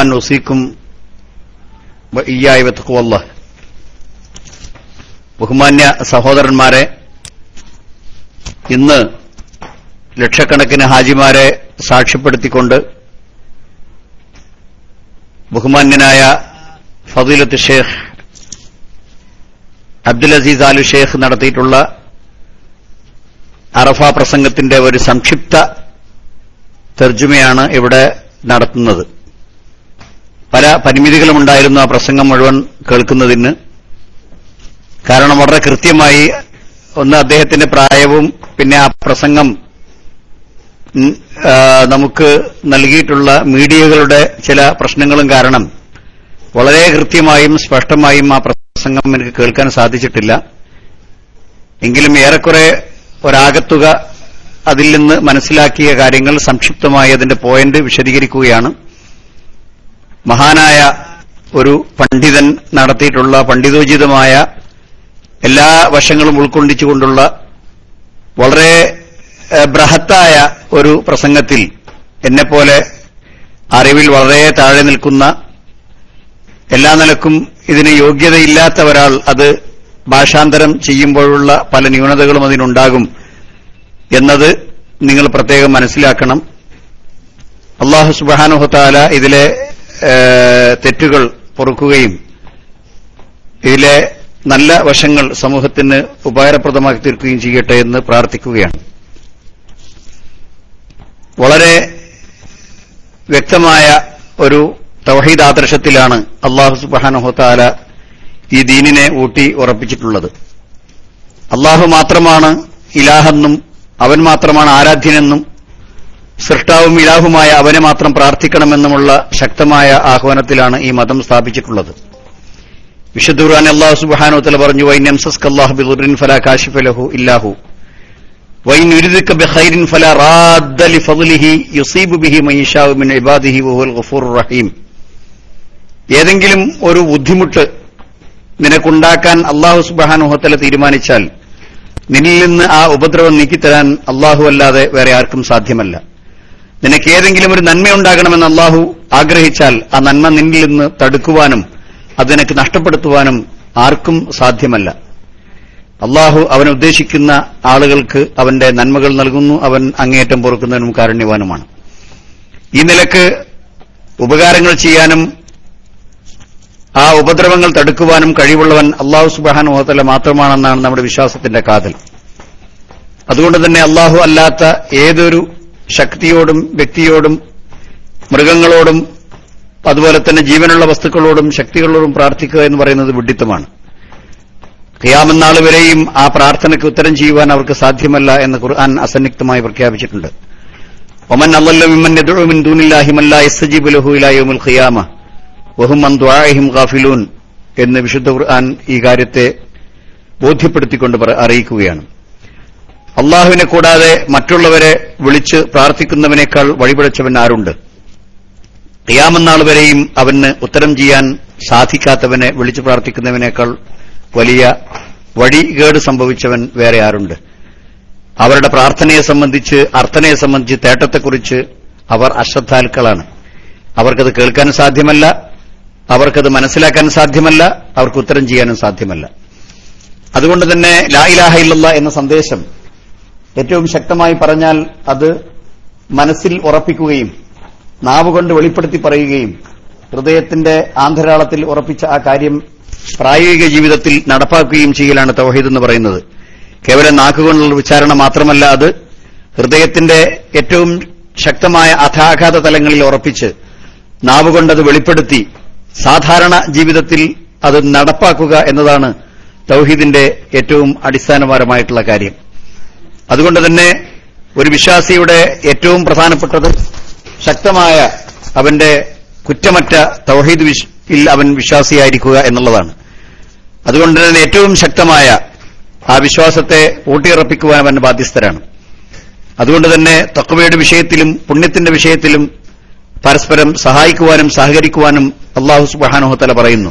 ഇഖ്വാൻ ഒസീക്കും ഇയ്യായ വത്തുക്കുവല്ല ബഹുമാന്യ സഹോദരന്മാരെ ഇന്ന് ലക്ഷക്കണക്കിന് ഹാജിമാരെ സാക്ഷ്യപ്പെടുത്തിക്കൊണ്ട് ബഹുമാന്യനായ ഫതിലത്ത് ഷേഖ് അബ്ദുൽ അസീസ് ആലു ഷേഖ് നടത്തിയിട്ടുള്ള അറഫ പ്രസംഗത്തിന്റെ ഒരു സംക്ഷിപ്ത തർജമയാണ് ഇവിടെ നടത്തുന്നത്. പല പരിമിതികളുമുണ്ടായിരുന്നു ആ പ്രസംഗം മുഴുവൻ കേൾക്കുന്നതിന്. കാരണം വളരെ കൃത്യമായി ഒന്ന് അദ്ദേഹത്തിന്റെ പ്രായവും പിന്നെ ആ പ്രസംഗം നമുക്ക് നൽകിയിട്ടുള്ള മീഡിയകളുടെ ചില പ്രശ്നങ്ങളും കാരണം വളരെ കൃത്യമായും സ്പഷ്ടമായും ആ പ്രസംഗം എനിക്ക് കേൾക്കാൻ സാധിച്ചിട്ടില്ല. എങ്കിലും ഏറെക്കുറെ ഒരാകത്തുക അതിൽ നിന്ന് മനസ്സിലാക്കിയ കാര്യങ്ങൾ സംക്ഷിപ്തമായി അതിന്റെ പോയിന്റ് വിശദീകരിക്കുകയാണ്. മഹാനായ ഒരു പണ്ഡിതൻ നടത്തിയിട്ടുള്ള പണ്ഡിതോചിതമായ എല്ലാ വശങ്ങളും ഉൾക്കൊണ്ടിച്ചുകൊണ്ടുള്ള വളരെ ബൃഹത്തായ ഒരു പ്രസംഗത്തിൽ എന്നെപ്പോലെ അറിവിൽ വളരെ താഴെ നിൽക്കുന്ന എല്ലാ നിലക്കും ഇതിന് യോഗ്യതയില്ലാത്ത ഒരാൾ അത് ഭാഷാന്തരം ചെയ്യുമ്പോഴുള്ള പല ന്യൂനതകളും അതിനുണ്ടാകും എന്നത് നിങ്ങൾ പ്രത്യേകം മനസ്സിലാക്കണം. അള്ളാഹു സുബാനുഹത്താല ഇതിലെ തെറ്റുകൾ പൊറുക്കുകയും ഇതിലെ നല്ല വശങ്ങൾ സമൂഹത്തിന് ഉപകാരപ്രദമാക്കി തീർക്കുകയും ചെയ്യട്ടെ എന്ന് പ്രാർത്ഥിക്കുകയാണ്. വളരെ വ്യക്തമായ ഒരു തൗഹീദ് ആദർശത്തിലാണ് അള്ളാഹു സുബാനഹോത്താല ഈ ദീനിനെ ഊട്ടി ഉറപ്പിച്ചിട്ടുള്ളത്. അള്ളാഹു മാത്രമാണ് ഇലാഹെന്നും അവൻ മാത്രമാണ് ആരാധ്യനെന്നും സൃഷ്ടാവും ഇലാഹുമായ അവനെ മാത്രം പ്രാർത്ഥിക്കണമെന്നുമുള്ള ശക്തമായ ആഹ്വാനത്തിലാണ് ഈ മതം സ്ഥാപിച്ചിട്ടുള്ളത്. വിശുദ്ധ ഖുർആൻ അല്ലാഹു സുബ്ഹാനഹു തല പറഞ്ഞു വൈൻ യംസസ്ക അല്ലാഹു ഫലാ കാശിഫ ലഹു ഇല്ലാഹു. ബിഖൈരിൻ ഫലാ യുസീബു ബിഹി മൻ ഇബാദിഹി റഹീം. ഏതെങ്കിലും ഒരു ബുദ്ധിമുട്ട് നിനക്കുണ്ടാക്കാൻ അള്ളാഹു സുബ്ഹാനഹു വതആല തീരുമാനിച്ചാൽ നിന്നിൽ നിന്ന് ആ ഉപദ്രവം നീക്കിത്തരാൻ അള്ളാഹു അല്ലാതെ വേറെ ആർക്കും സാധ്യമല്ല. നിനക്ക് ഏതെങ്കിലും ഒരു നന്മയുണ്ടാകണമെന്ന് അള്ളാഹു ആഗ്രഹിച്ചാൽ ആ നന്മ നിന്നിൽ നിന്ന് തടുക്കുവാനും അത് നിനക്ക് നഷ്ടപ്പെടുത്തുവാനും ആർക്കും സാധ്യമല്ല. അള്ളാഹു അവൻ ഉദ്ദേശിക്കുന്ന ആളുകൾക്ക് അവന്റെ നന്മകൾ നൽകുന്നു അവൻ അങ്ങേയറ്റം പൊറുക്കുന്നതിനും കാരുണ്യവാനുമാണ്. ഈ നിലയ്ക്ക് ഉപകാരങ്ങൾ ചെയ്യാനും ആ ഉപദ്രവങ്ങൾ തടുക്കുവാനും കഴിവുള്ളവൻ അള്ളാഹു സുബാനുഭവത്തല്ല മാത്രമാണെന്നാണ് നമ്മുടെ വിശ്വാസത്തിന്റെ കാതൽ. അതുകൊണ്ട് തന്നെ അള്ളാഹു അല്ലാത്ത ഏതൊരു ശക്തിയോടും വ്യക്തിയോടും മൃഗങ്ങളോടും അതുപോലെ തന്നെ ജീവനുള്ള വസ്തുക്കളോടും ശക്തികളോടും പ്രാർത്ഥിക്കുക എന്ന് പറയുന്നത് വിഡിത്തമാണ് ഖിയാമന്നാൾ വരെയും ആ പ്രാർത്ഥനയ്ക്ക് ഉത്തരം ചെയ്യുവാൻ അവർക്ക് സാധ്യമല്ല എന്ന് ഖുർആൻ അസന്നിഗ്ധമായി പ്രഖ്യാപിച്ചിട്ടുണ്ട്. ഒമൻ എന്ന് വിശുദ്ധ ഖുർആൻ ഈ കാര്യത്തെ ബോധ്യപ്പെടുത്തിക്കൊണ്ട് അറിയിക്കുകയാണ്. അള്ളാഹുവിനെ കൂടാതെ മറ്റുള്ളവരെ വിളിച്ച് പ്രാർത്ഥിക്കുന്നവനേക്കാൾ വഴിപിഴച്ചവൻ ആരുണ്ട്? ഖിയാമന്നാൾ വരെയും അവന് ഉത്തരം ചെയ്യാൻ സാധിക്കാത്തവനെ വിളിച്ചു പ്രാർത്ഥിക്കുന്നവനേക്കാൾ വലിയ വഴികേട് സംഭവിച്ചവൻ വേറെ ആരുണ്ട്? അവരുടെ പ്രാർത്ഥനയെ സംബന്ധിച്ച് അർത്ഥനയെ സംബന്ധിച്ച് തേട്ടത്തെക്കുറിച്ച് അവർ അശ്രദ്ധാലുക്കളാണ്. അവർക്കത് കേൾക്കാൻ സാധ്യമല്ല അവർക്കത് മനസ്സിലാക്കാൻ സാധ്യമല്ല അവർക്ക് ഉത്തരം ചെയ്യാനും സാധ്യമല്ല. അതുകൊണ്ട് തന്നെ ലാ ഇലാഹ ഇല്ലല്ല എന്ന സന്ദേശം ഏറ്റവും ശക്തമായി പറഞ്ഞാൽ അത് മനസ്സിൽ ഉറപ്പിക്കുകയും നാവുകൊണ്ട് വെളിപ്പെടുത്തി പറയുകയും ഹൃദയത്തിന്റെ ആന്തരാളത്തിൽ ഉറപ്പിച്ച ആ കാര്യം പ്രായോഗിക ജീവിതത്തിൽ നടപ്പാക്കുകയും ചെയ്യലാണ് തൗഹീദ് എന്ന് പറയുന്നത്. കേവലം നാക്കുകൊണ്ടുള്ള വിചാരണ മാത്രമല്ല അത് ഹൃദയത്തിന്റെ ഏറ്റവും ശക്തമായ അഥാഘാത തലങ്ങളിൽ ഉറപ്പിച്ച് നാവുകൊണ്ടത് വെളിപ്പെടുത്തി സാധാരണ ജീവിതത്തിൽ അത് നടപ്പാക്കുക എന്നതാണ് തൗഹീദിന്റെ ഏറ്റവും അടിസ്ഥാനപരമായിട്ടുള്ള കാര്യം. അതുകൊണ്ട് തന്നെ ഒരു വിശ്വാസിയുടെ ഏറ്റവും പ്രധാനപ്പെട്ടത് ശക്തമായ അവന്റെ കുറ്റമറ്റ തൗഹീദ് അവൻ വിശ്വാസിയായിരിക്കുക എന്നുള്ളതാണ്. അതുകൊണ്ട് തന്നെ ഏറ്റവും ശക്തമായ ആ വിശ്വാസത്തെ ഊട്ടിയുറപ്പിക്കുവാൻ അവൻ ബാധ്യസ്ഥരാണ്. അതുകൊണ്ട് തന്നെ തക്കവയുടെ വിഷയത്തിലും പുണ്യത്തിന്റെ വിഷയത്തിലും പരസ്പരം സഹായിക്കുവാനും സഹകരിക്കുവാനും അള്ളാഹു സുബാനുഹത്തല പറയുന്നു.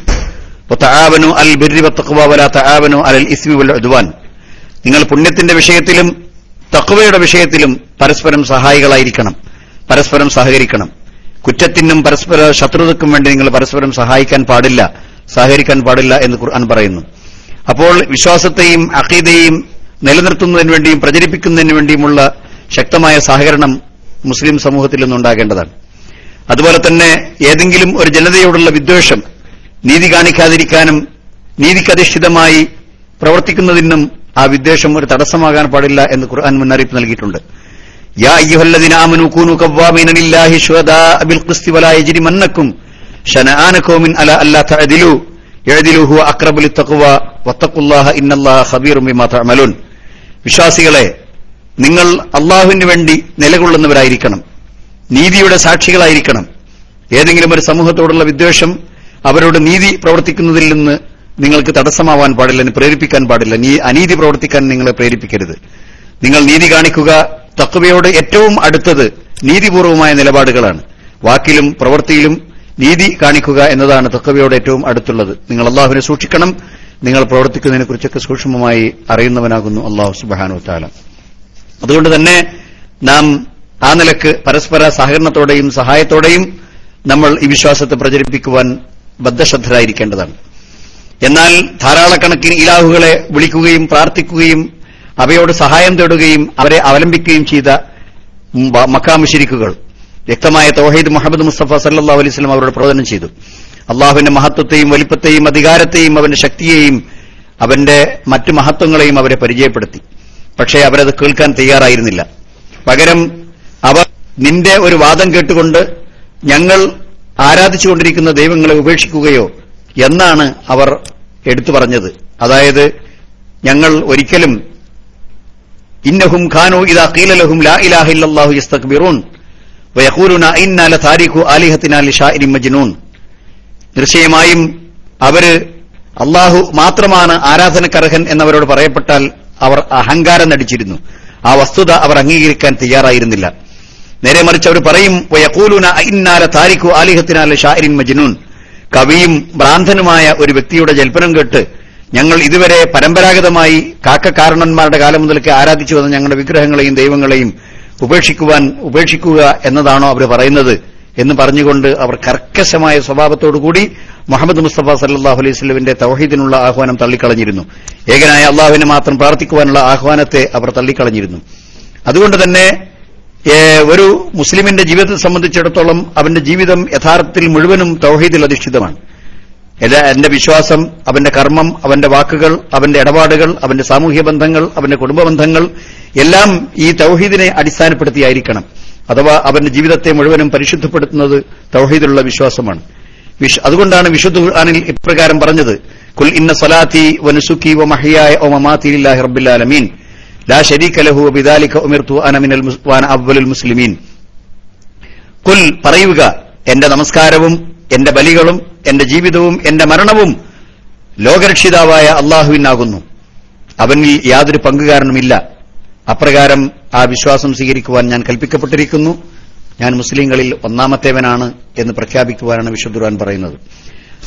തആവനു അൽ ബിർരി വത്തഖ്വ വലാ തആവനു അലൽ ഇസ്മി വൽ ഉദ്വാൻ. നിങ്ങൾ പുണ്യത്തിന്റെ വിഷയത്തിലും തക്വയുടെ വിഷയത്തിലും പരസ്പരം സഹായികളായിരിക്കണം. പരസ്പരം സഹകരിക്കണം. കുറ്റത്തിനും പരസ്പര ശത്രുതക്കും വേണ്ടി നിങ്ങൾ പരസ്പരം സഹായിക്കാൻ പാടില്ല സഹകരിക്കാൻ പാടില്ല എന്ന് ഖുർആൻ പറയുന്നു. അപ്പോൾ വിശ്വാസത്തെയും അഖീദയെയും നിലനിർത്തുന്നതിന് വേണ്ടിയും പ്രചരിപ്പിക്കുന്നതിന് വേണ്ടിയുമുള്ള ശക്തമായ സഹകരണം മുസ്ലിം സമൂഹത്തിൽ നിന്നുണ്ടാകേണ്ടതാണ് അതുപോലെ തന്നെ ഏതെങ്കിലും ഒരു ജനതയോടുള്ള വിദ്വേഷം നീതി കാണിക്കാതിരിക്കാനും നീതിക്കധിഷ്ഠിതമായി പ്രവർത്തിക്കുന്നതിനും ആ വിദ്വേഷം ഒരു തടസ്സമാകാൻ പാടില്ല എന്ന് ഖുർആൻ മുന്നറിയിപ്പ് നൽകിയിട്ടുണ്ട്. യാ അയ്യുഹല്ലദീന ലില്ലാഹി ശുഹദാ വലാ അല്ലാ ഇന്നല്ലാഹ ബിമാ തഅമലൂൻ. വിശ്വാസികളെ നിങ്ങൾ അള്ളാഹുവിന് വേണ്ടി നിലകൊള്ളുന്നവരായിരിക്കണം. നീതിയുടെ സാക്ഷികളായിരിക്കണം. ഏതെങ്കിലും ഒരു സമൂഹത്തോടുള്ള വിദ്വേഷം അവരോട് നീതി പ്രവർത്തിക്കുന്നതിൽ നിന്ന് നിങ്ങൾക്ക് തടസ്സമാവാൻ പാടില്ല പ്രേരിപ്പിക്കാൻ പാടില്ല. അനീതി പ്രവർത്തിക്കാൻ നിങ്ങളെ പ്രേരിപ്പിക്കരുത്. നിങ്ങൾ നീതി കാണിക്കുക തക്വയോട് ഏറ്റവും അടുത്തത് നീതിപൂർവമായ നിലപാടുകളാണ്. വാക്കിലും പ്രവൃത്തിയിലും നീതി കാണിക്കുക എന്നതാണ് തക്കവയോട് ഏറ്റവും അടുത്തുള്ളത്. നിങ്ങൾ അള്ളാഹുവിനെ സൂക്ഷിക്കണം. നിങ്ങൾ പ്രവർത്തിക്കുന്നതിനെ കുറിച്ചൊക്കെ സൂക്ഷ്മമായി അറിയുന്നവനാകുന്നു അള്ളാഹു സുബാനു താലം അതുകൊണ്ട് തന്നെ നാം ആ നിലയ്ക്ക് പരസ്പര സഹകരണത്തോടെയും സഹായത്തോടെയും നമ്മൾ ഈ വിശ്വാസത്തെ പ്രചരിപ്പിക്കുവാൻ ബദ്ധശ്രദ്ധരായിരിക്കേണ്ടതാണ്. എന്നാൽ ധാരാളക്കണക്കിന് ഇലാഹുകളെ വിളിക്കുകയും പ്രാർത്ഥിക്കുകയും അവയോട് സഹായം തേടുകയും അവരെ അവലംബിക്കുകയും ചെയ്ത മക്കാമുശിരിക്കുകൾ. വ്യക്തമായ തൗഹീദ് മുഹമ്മദ് മുസ്തഫ സല്ലാ അലൈസ്ലം അവരോട് പ്രവചനം ചെയ്തു. അള്ളാഹുവിന്റെ മഹത്വത്തെയും വലിപ്പത്തെയും അധികാരത്തെയും അവന്റെ ശക്തിയെയും അവന്റെ മറ്റു മഹത്വങ്ങളെയും അവരെ പരിചയപ്പെടുത്തി. പക്ഷേ അവരത് കേൾക്കാൻ തയ്യാറായിരുന്നില്ല. പകരം അവർ നിന്റെ ഒരു വാദം കേട്ടുകൊണ്ട് ഞങ്ങൾ ആരാധിച്ചുകൊണ്ടിരിക്കുന്ന ദൈവങ്ങളെ ഉപേക്ഷിക്കുകയോ എന്നാണ് അവർ എടുത്തു പറഞ്ഞത്. അതായത് ഞങ്ങൾ ഒരിക്കലും ഇന്നഹും ഖാനു ഇതാ ഖീലലഹും ലാ ഇലാഹ ഇല്ലല്ലാഹു യസ്തക്ബിറൂൻ. വയഖൂലുന ഇന്നാ ലതാരിഖു ആലിഹത്തിനാ ലിശാഇരിൻ മജ്നൂൻ. നിശ്ചയമായും അവർ അള്ളാഹു മാത്രമാണ് ആരാധനക്കർഹൻ എന്നവരോട് പറയപ്പെട്ടാൽ അവർ അഹങ്കാരം നടിച്ചിരുന്നു. ആ വസ്തുത അവർ അംഗീകരിക്കാൻ തയ്യാറായിരുന്നില്ല. നേരെ മറിച്ച് അവർ പറയും വയക്കൂലുന ഇന്നാല താരിഖു ആലിഹത്തിനാല ഷാഇരി മജ്നൂൻ. കവിയും ഭ്രാന്തനുമായ ഒരു വ്യക്തിയുടെ ജൽപ്പനം കേട്ട് ഞങ്ങൾ ഇതുവരെ പരമ്പരാഗതമായി കാക്കക്കാരണന്മാരുടെ കാലം മുതൽക്ക് ആരാധിച്ചു വന്ന ഞങ്ങളുടെ വിഗ്രഹങ്ങളെയും ദൈവങ്ങളെയും ഉപേക്ഷിക്കുവാൻ ഉപേക്ഷിക്കുക എന്നതാണോ അവർ പറയുന്നത് എന്ന് പറഞ്ഞുകൊണ്ട് അവർ കർക്കശമായ സ്വഭാവത്തോടുകൂടി മുഹമ്മദ് മുസ്തഫ സല്ലാഹു അലൈഹി സ്വലമിന്റെ തൗഹീദിനുള്ള ആഹ്വാനം തള്ളിക്കളഞ്ഞിരുന്നു. ഏകനായ അള്ളാഹുവിനെ മാത്രം പ്രാർത്ഥിക്കുവാനുള്ള ആഹ്വാനത്തെ അവർ തള്ളിക്കളഞ്ഞിരുന്നു. അതുകൊണ്ട് തന്നെ ഒരു മുസ്ലിമിന്റെ ജീവിതത്തെ സംബന്ധിച്ചിടത്തോളം അവന്റെ ജീവിതം യഥാർത്ഥത്തിൽ മുഴുവനും തൗഹീദിൽ അധിഷ്ഠിതമാണ്. എന്റെ വിശ്വാസം അവന്റെ കർമ്മം അവന്റെ വാക്കുകൾ അവന്റെ ഇടപാടുകൾ അവന്റെ സാമൂഹ്യ ബന്ധങ്ങൾ അവന്റെ കുടുംബ ബന്ധങ്ങൾ എല്ലാം ഈ തൗഹീദിനെ അടിസ്ഥാനപ്പെടുത്തിയായിരിക്കണം. അഥവാ അവന്റെ ജീവിതത്തെ മുഴുവനും പരിശുദ്ധപ്പെടുത്തുന്നത് തൗഹീദിലുള്ള വിശ്വാസമാണ്. അതുകൊണ്ടാണ് വിശുദ്ധ ഖുർആാനിൽ ഇപ്രകാരം പറഞ്ഞത്. കുൽ ഇന്ന സലാത്തി വനുസുക്കി വ മഹിയായ ഒ മമാത്തി ലില്ലാഹി റബ്ബിൽ شريك له ബിദാലിക ഉമിർതു അന മിനൽ വാന അവ്വലുൽ മുസ്ലിമീൻ കുൽ പറയുക എന്റെ നമസ്കാരവും എന്റെ ബലികളും എന്റെ ജീവിതവും എന്റെ മരണവും ലോകരക്ഷിതാവായ അള്ളാഹുവിനാകുന്നു. അവനിൽ യാതൊരു പങ്കുകാരനുമില്ല. അപ്രകാരം ആ വിശ്വാസം സ്വീകരിക്കുവാൻ ഞാൻ കൽപ്പിക്കപ്പെട്ടിരിക്കുന്നു. ഞാൻ മുസ്ലിങ്ങളിൽ ഒന്നാമത്തേവനാണ് എന്ന് പ്രഖ്യാപിക്കുവാനാണ് വിശുദ്ധുറാൻ പറയുന്നത്.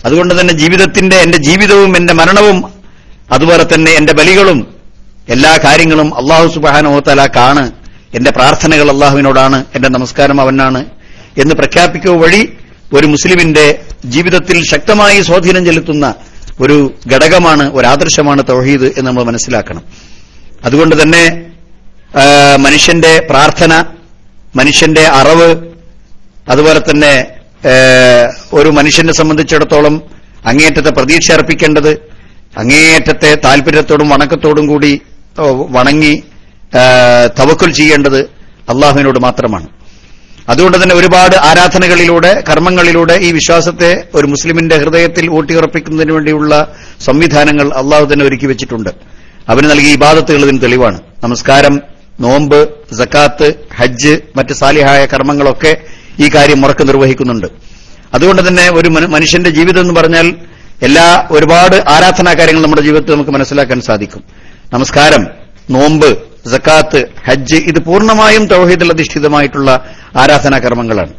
അതുകൊണ്ട് തന്നെ ജീവിതത്തിന്റെ എന്റെ ജീവിതവും എന്റെ മരണവും അതുപോലെ തന്നെ എന്റെ ബലികളും എല്ലാ കാര്യങ്ങളും അള്ളാഹു സുബാനോത്തലാക്കാണ് എന്റെ പ്രാർത്ഥനകൾ അള്ളാഹുവിനോടാണ് എന്റെ നമസ്കാരം അവനാണ് എന്ന് പ്രഖ്യാപിക്കുക വഴി ഒരു മുസ്ലിമിന്റെ ജീവിതത്തിൽ ശക്തമായി സ്വാധീനം ചെലുത്തുന്ന ഒരു ഘടകമാണ് ഒരു ആദർശമാണ് തൗഹീദ് എന്ന് നമ്മൾ മനസ്സിലാക്കണം. അതുകൊണ്ട് തന്നെ മനുഷ്യന്റെ പ്രാർത്ഥന മനുഷ്യന്റെ അറിവ് അതുപോലെ തന്നെ ഒരു മനുഷ്യനെ സംബന്ധിച്ചിടത്തോളം അങ്ങേയറ്റത്തെ പ്രതീക്ഷ അർപ്പിക്കേണ്ടത് അങ്ങേയറ്റത്തെ താല്പര്യത്തോടും വണക്കത്തോടും കൂടി വണങ്ങി തവക്കുൽ ചെയ്യേണ്ടത് അള്ളാഹുവിനോട് മാത്രമാണ്. അതുകൊണ്ട് തന്നെ ഒരുപാട് ആരാധനകളിലൂടെ കർമ്മങ്ങളിലൂടെ ഈ വിശ്വാസത്തെ ഒരു മുസ്ലിമിന്റെ ഹൃദയത്തിൽ ഊട്ടിയുറപ്പിക്കുന്നതിന് വേണ്ടിയുള്ള സംവിധാനങ്ങൾ അള്ളാഹു തന്നെ ഒരുക്കി വെച്ചിട്ടുണ്ട്. അവന് നൽകിയ ഇബാദത്തുകൾ ഇതിന് തെളിവാണ്. നമസ്കാരം നോമ്പ് സക്കാത്ത് ഹജ്ജ് മറ്റ് സാലിഹായ കർമ്മങ്ങളൊക്കെ ഈ കാര്യം മുറക്ക് നിർവഹിക്കുന്നുണ്ട്. അതുകൊണ്ട് തന്നെ ഒരു മനുഷ്യന്റെ ജീവിതം എന്ന് പറഞ്ഞാൽ എല്ലാ ഒരുപാട് ആരാധനാ കാര്യങ്ങൾ നമ്മുടെ ജീവിതത്തിൽ നമുക്ക് മനസ്സിലാക്കാൻ സാധിക്കും. നമസ്കാരം. നോമ്പ് സക്കാത്ത് ഹജ്ജ് ഇത് പൂർണമായും തൗഹീദിൽ അധിഷ്ഠിതമായിട്ടുള്ള ആരാധനാ കർമ്മങ്ങളാണ്.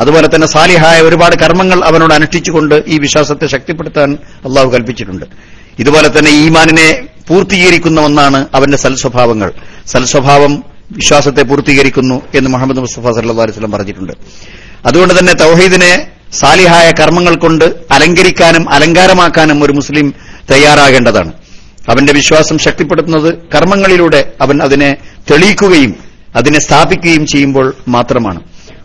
അതുപോലെ തന്നെ സാലിഹായ ഒരുപാട് കർമ്മങ്ങൾ അവനോട് അനുഷ്ഠിച്ചുകൊണ്ട് ഈ വിശ്വാസത്തെ ശക്തിപ്പെടുത്താൻ അള്ളാഹു കൽപ്പിച്ചിട്ടുണ്ട്. ഇതുപോലെ തന്നെ ഈമാനിനെ പൂർത്തീകരിക്കുന്ന ഒന്നാണ് അവന്റെ സൽസ്വഭാവങ്ങൾ. സൽസ്വഭാവം വിശ്വാസത്തെ പൂർത്തീകരിക്കുന്നു എന്ന് മുഹമ്മദ് മുസ്തഫ സല്ലാ അലിസ്ലം പറഞ്ഞിട്ടുണ്ട്. അതുകൊണ്ട് തന്നെ തൗഹീദിനെ സാലിഹായ കർമ്മങ്ങൾ കൊണ്ട് അലങ്കരിക്കാനും അലങ്കാരമാക്കാനും ഒരു മുസ്ലിം തയ്യാറാകേണ്ടതാണ്. അവന്റെ വിശ്വാസം ശക്തിപ്പെടുത്തുന്നത് കർമ്മങ്ങളിലൂടെ അവൻ അതിനെ തെളിയിക്കുകയും അതിനെ സ്ഥാപിക്കുകയും ചെയ്യുമ്പോൾ മാത്രമാണ്.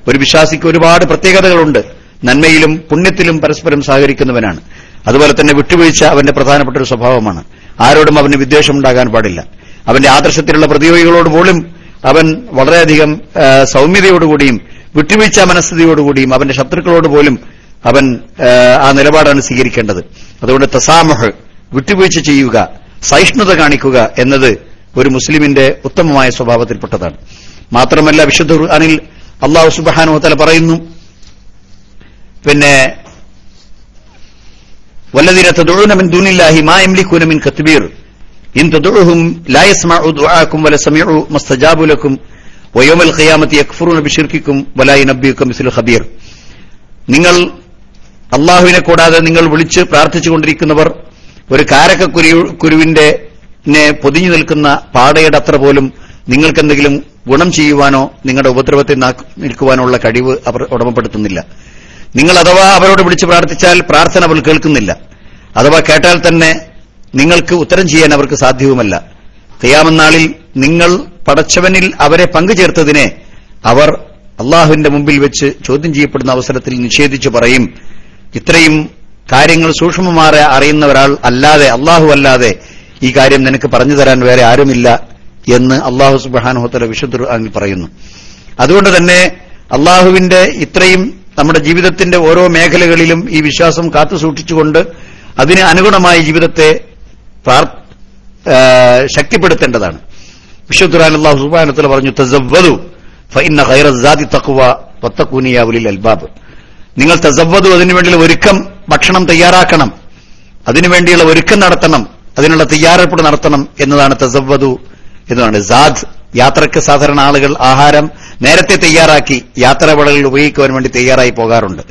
ഒരു വിശ്വാസിക്ക് ഒരുപാട് പ്രത്യേകതകളുണ്ട്. നന്മയിലും പുണ്യത്തിലും പരസ്പരം സഹകരിക്കുന്നവനാണ്. അതുപോലെ തന്നെ വിട്ടുവീഴ്ച അവന്റെ പ്രധാനപ്പെട്ട ഒരു സ്വഭാവമാണ്. ആരോടും അവന് വിദ്വേഷമുണ്ടാകാൻ പാടില്ല. അവന്റെ ആദർശത്തിലുള്ള പ്രതിയോഗികളോട് പോലും അവൻ വളരെയധികം സൌമ്യതയോടുകൂടിയും വിട്ടുവീഴ്ച മനസ്ഥിതിയോടുകൂടിയും അവന്റെ ശത്രുക്കളോട് പോലും അവൻ ആ നിലപാടാണ് സ്വീകരിക്കേണ്ടത്. അതുകൊണ്ട് തസാമഹ് വിട്ടുവീഴ്ച ചെയ്യുക സഹിഷ്ണുത കാണിക്കുക എന്നത് ഒരു മുസ്ലിമിന്റെ ഉത്തമമായ സ്വഭാവത്തിൽപ്പെട്ടതാണ് മാത്രമല്ല വിശുദ്ധ ഖുർആനിൽ അള്ളാഹു സുബ്ഹാനഹു തആല പറയുന്നു പിന്നെ والذين تدعون من دون الله ما يملكون من كتبير إن تدعوهم لا يسمعوا دعاءكم ولا سمعوا ما استجابوا لكم ويوم القيامة يكفرون بشرككم ولا ينبئكم مثل خبير നിങ്ങൾ അള്ളാഹുവിനെ കൂടാതെ നിങ്ങൾ വിളിച്ച് പ്രാർത്ഥിച്ചുകൊണ്ടിരിക്കുന്നവർ ഒരു കാരക്ക കുരുവിന്റെ പൊതിഞ്ഞു നിൽക്കുന്ന പാടയുടെ അത്ര പോലും നിങ്ങൾക്കെന്തെങ്കിലും ഗുണം ചെയ്യുവാനോ നിങ്ങളുടെ ഉപദ്രവത്തെ നിൽക്കുവാനോ ഉള്ള കഴിവ് അവർ ഉടമപ്പെടുത്തുന്നില്ല. നിങ്ങൾ അഥവാ അവരോട് വിളിച്ച് പ്രാർത്ഥിച്ചാൽ പ്രാർത്ഥന അവർ കേൾക്കുന്നില്ല. അഥവാ കേട്ടാൽ തന്നെ നിങ്ങൾക്ക് ഉത്തരം ചെയ്യാൻ അവർക്ക് സാധ്യവുമല്ല. തെയ്യാമെന്നാളിൽ നിങ്ങൾ പടച്ചവനിൽ അവരെ പങ്കുചേർത്തതിനെ അവർ അള്ളാഹുവിന്റെ മുമ്പിൽ വെച്ച് ചോദ്യം ചെയ്യപ്പെടുന്ന അവസരത്തിൽ നിഷേധിച്ചു പറയും ഇത്രയും കാര്യങ്ങൾ സൂക്ഷ്മമാറെ അറിയുന്ന ഒരാൾ അല്ലാതെ അള്ളാഹു അല്ലാതെ ഈ കാര്യം നിനക്ക് പറഞ്ഞു തരാൻ വേറെ ആരുമില്ല എന്ന് അള്ളാഹു സുബാനുഹോത്തല വിശുദ്ധ ഖുർആനിൽ പറയുന്നു. അതുകൊണ്ട് തന്നെ അള്ളാഹുവിന്റെ ഇത്രയും നമ്മുടെ ജീവിതത്തിന്റെ ഓരോ മേഖലകളിലും ഈ വിശ്വാസം കാത്തു സൂക്ഷിച്ചുകൊണ്ട് അതിന് അനുഗുണമായ ജീവിതത്തെ ശക്തിപ്പെടുത്തേണ്ടതാണ്. വിശ്വദുറാൻ അള്ളാഹു സുബാനത്തിൽ പറഞ്ഞു തസവ്വതു ഫഇന്ന ഖൈറ തഖ്വ വത്തഖൂനി ഉലിൽ അൽബാബ്. നിങ്ങൾ തസവ്വതു അതിനുവേണ്ടിയുള്ള ഒരുക്കം ഭക്ഷണം തയ്യാറാക്കണം. അതിനുവേണ്ടിയുള്ള ഒരുക്കം നടത്തണം. അതിനുള്ള തയ്യാറെടുപ്പ് നടത്തണം എന്നതാണ് തസവ്വതു എന്നതാണ് സാദ്. യാത്രയ്ക്ക് സാധാരണ ആളുകൾ ആഹാരം നേരത്തെ തയ്യാറാക്കി യാത്രാവേളകളിൽ ഉപയോഗിക്കുവാൻ വേണ്ടി തയ്യാറായി പോകാറുണ്ട്.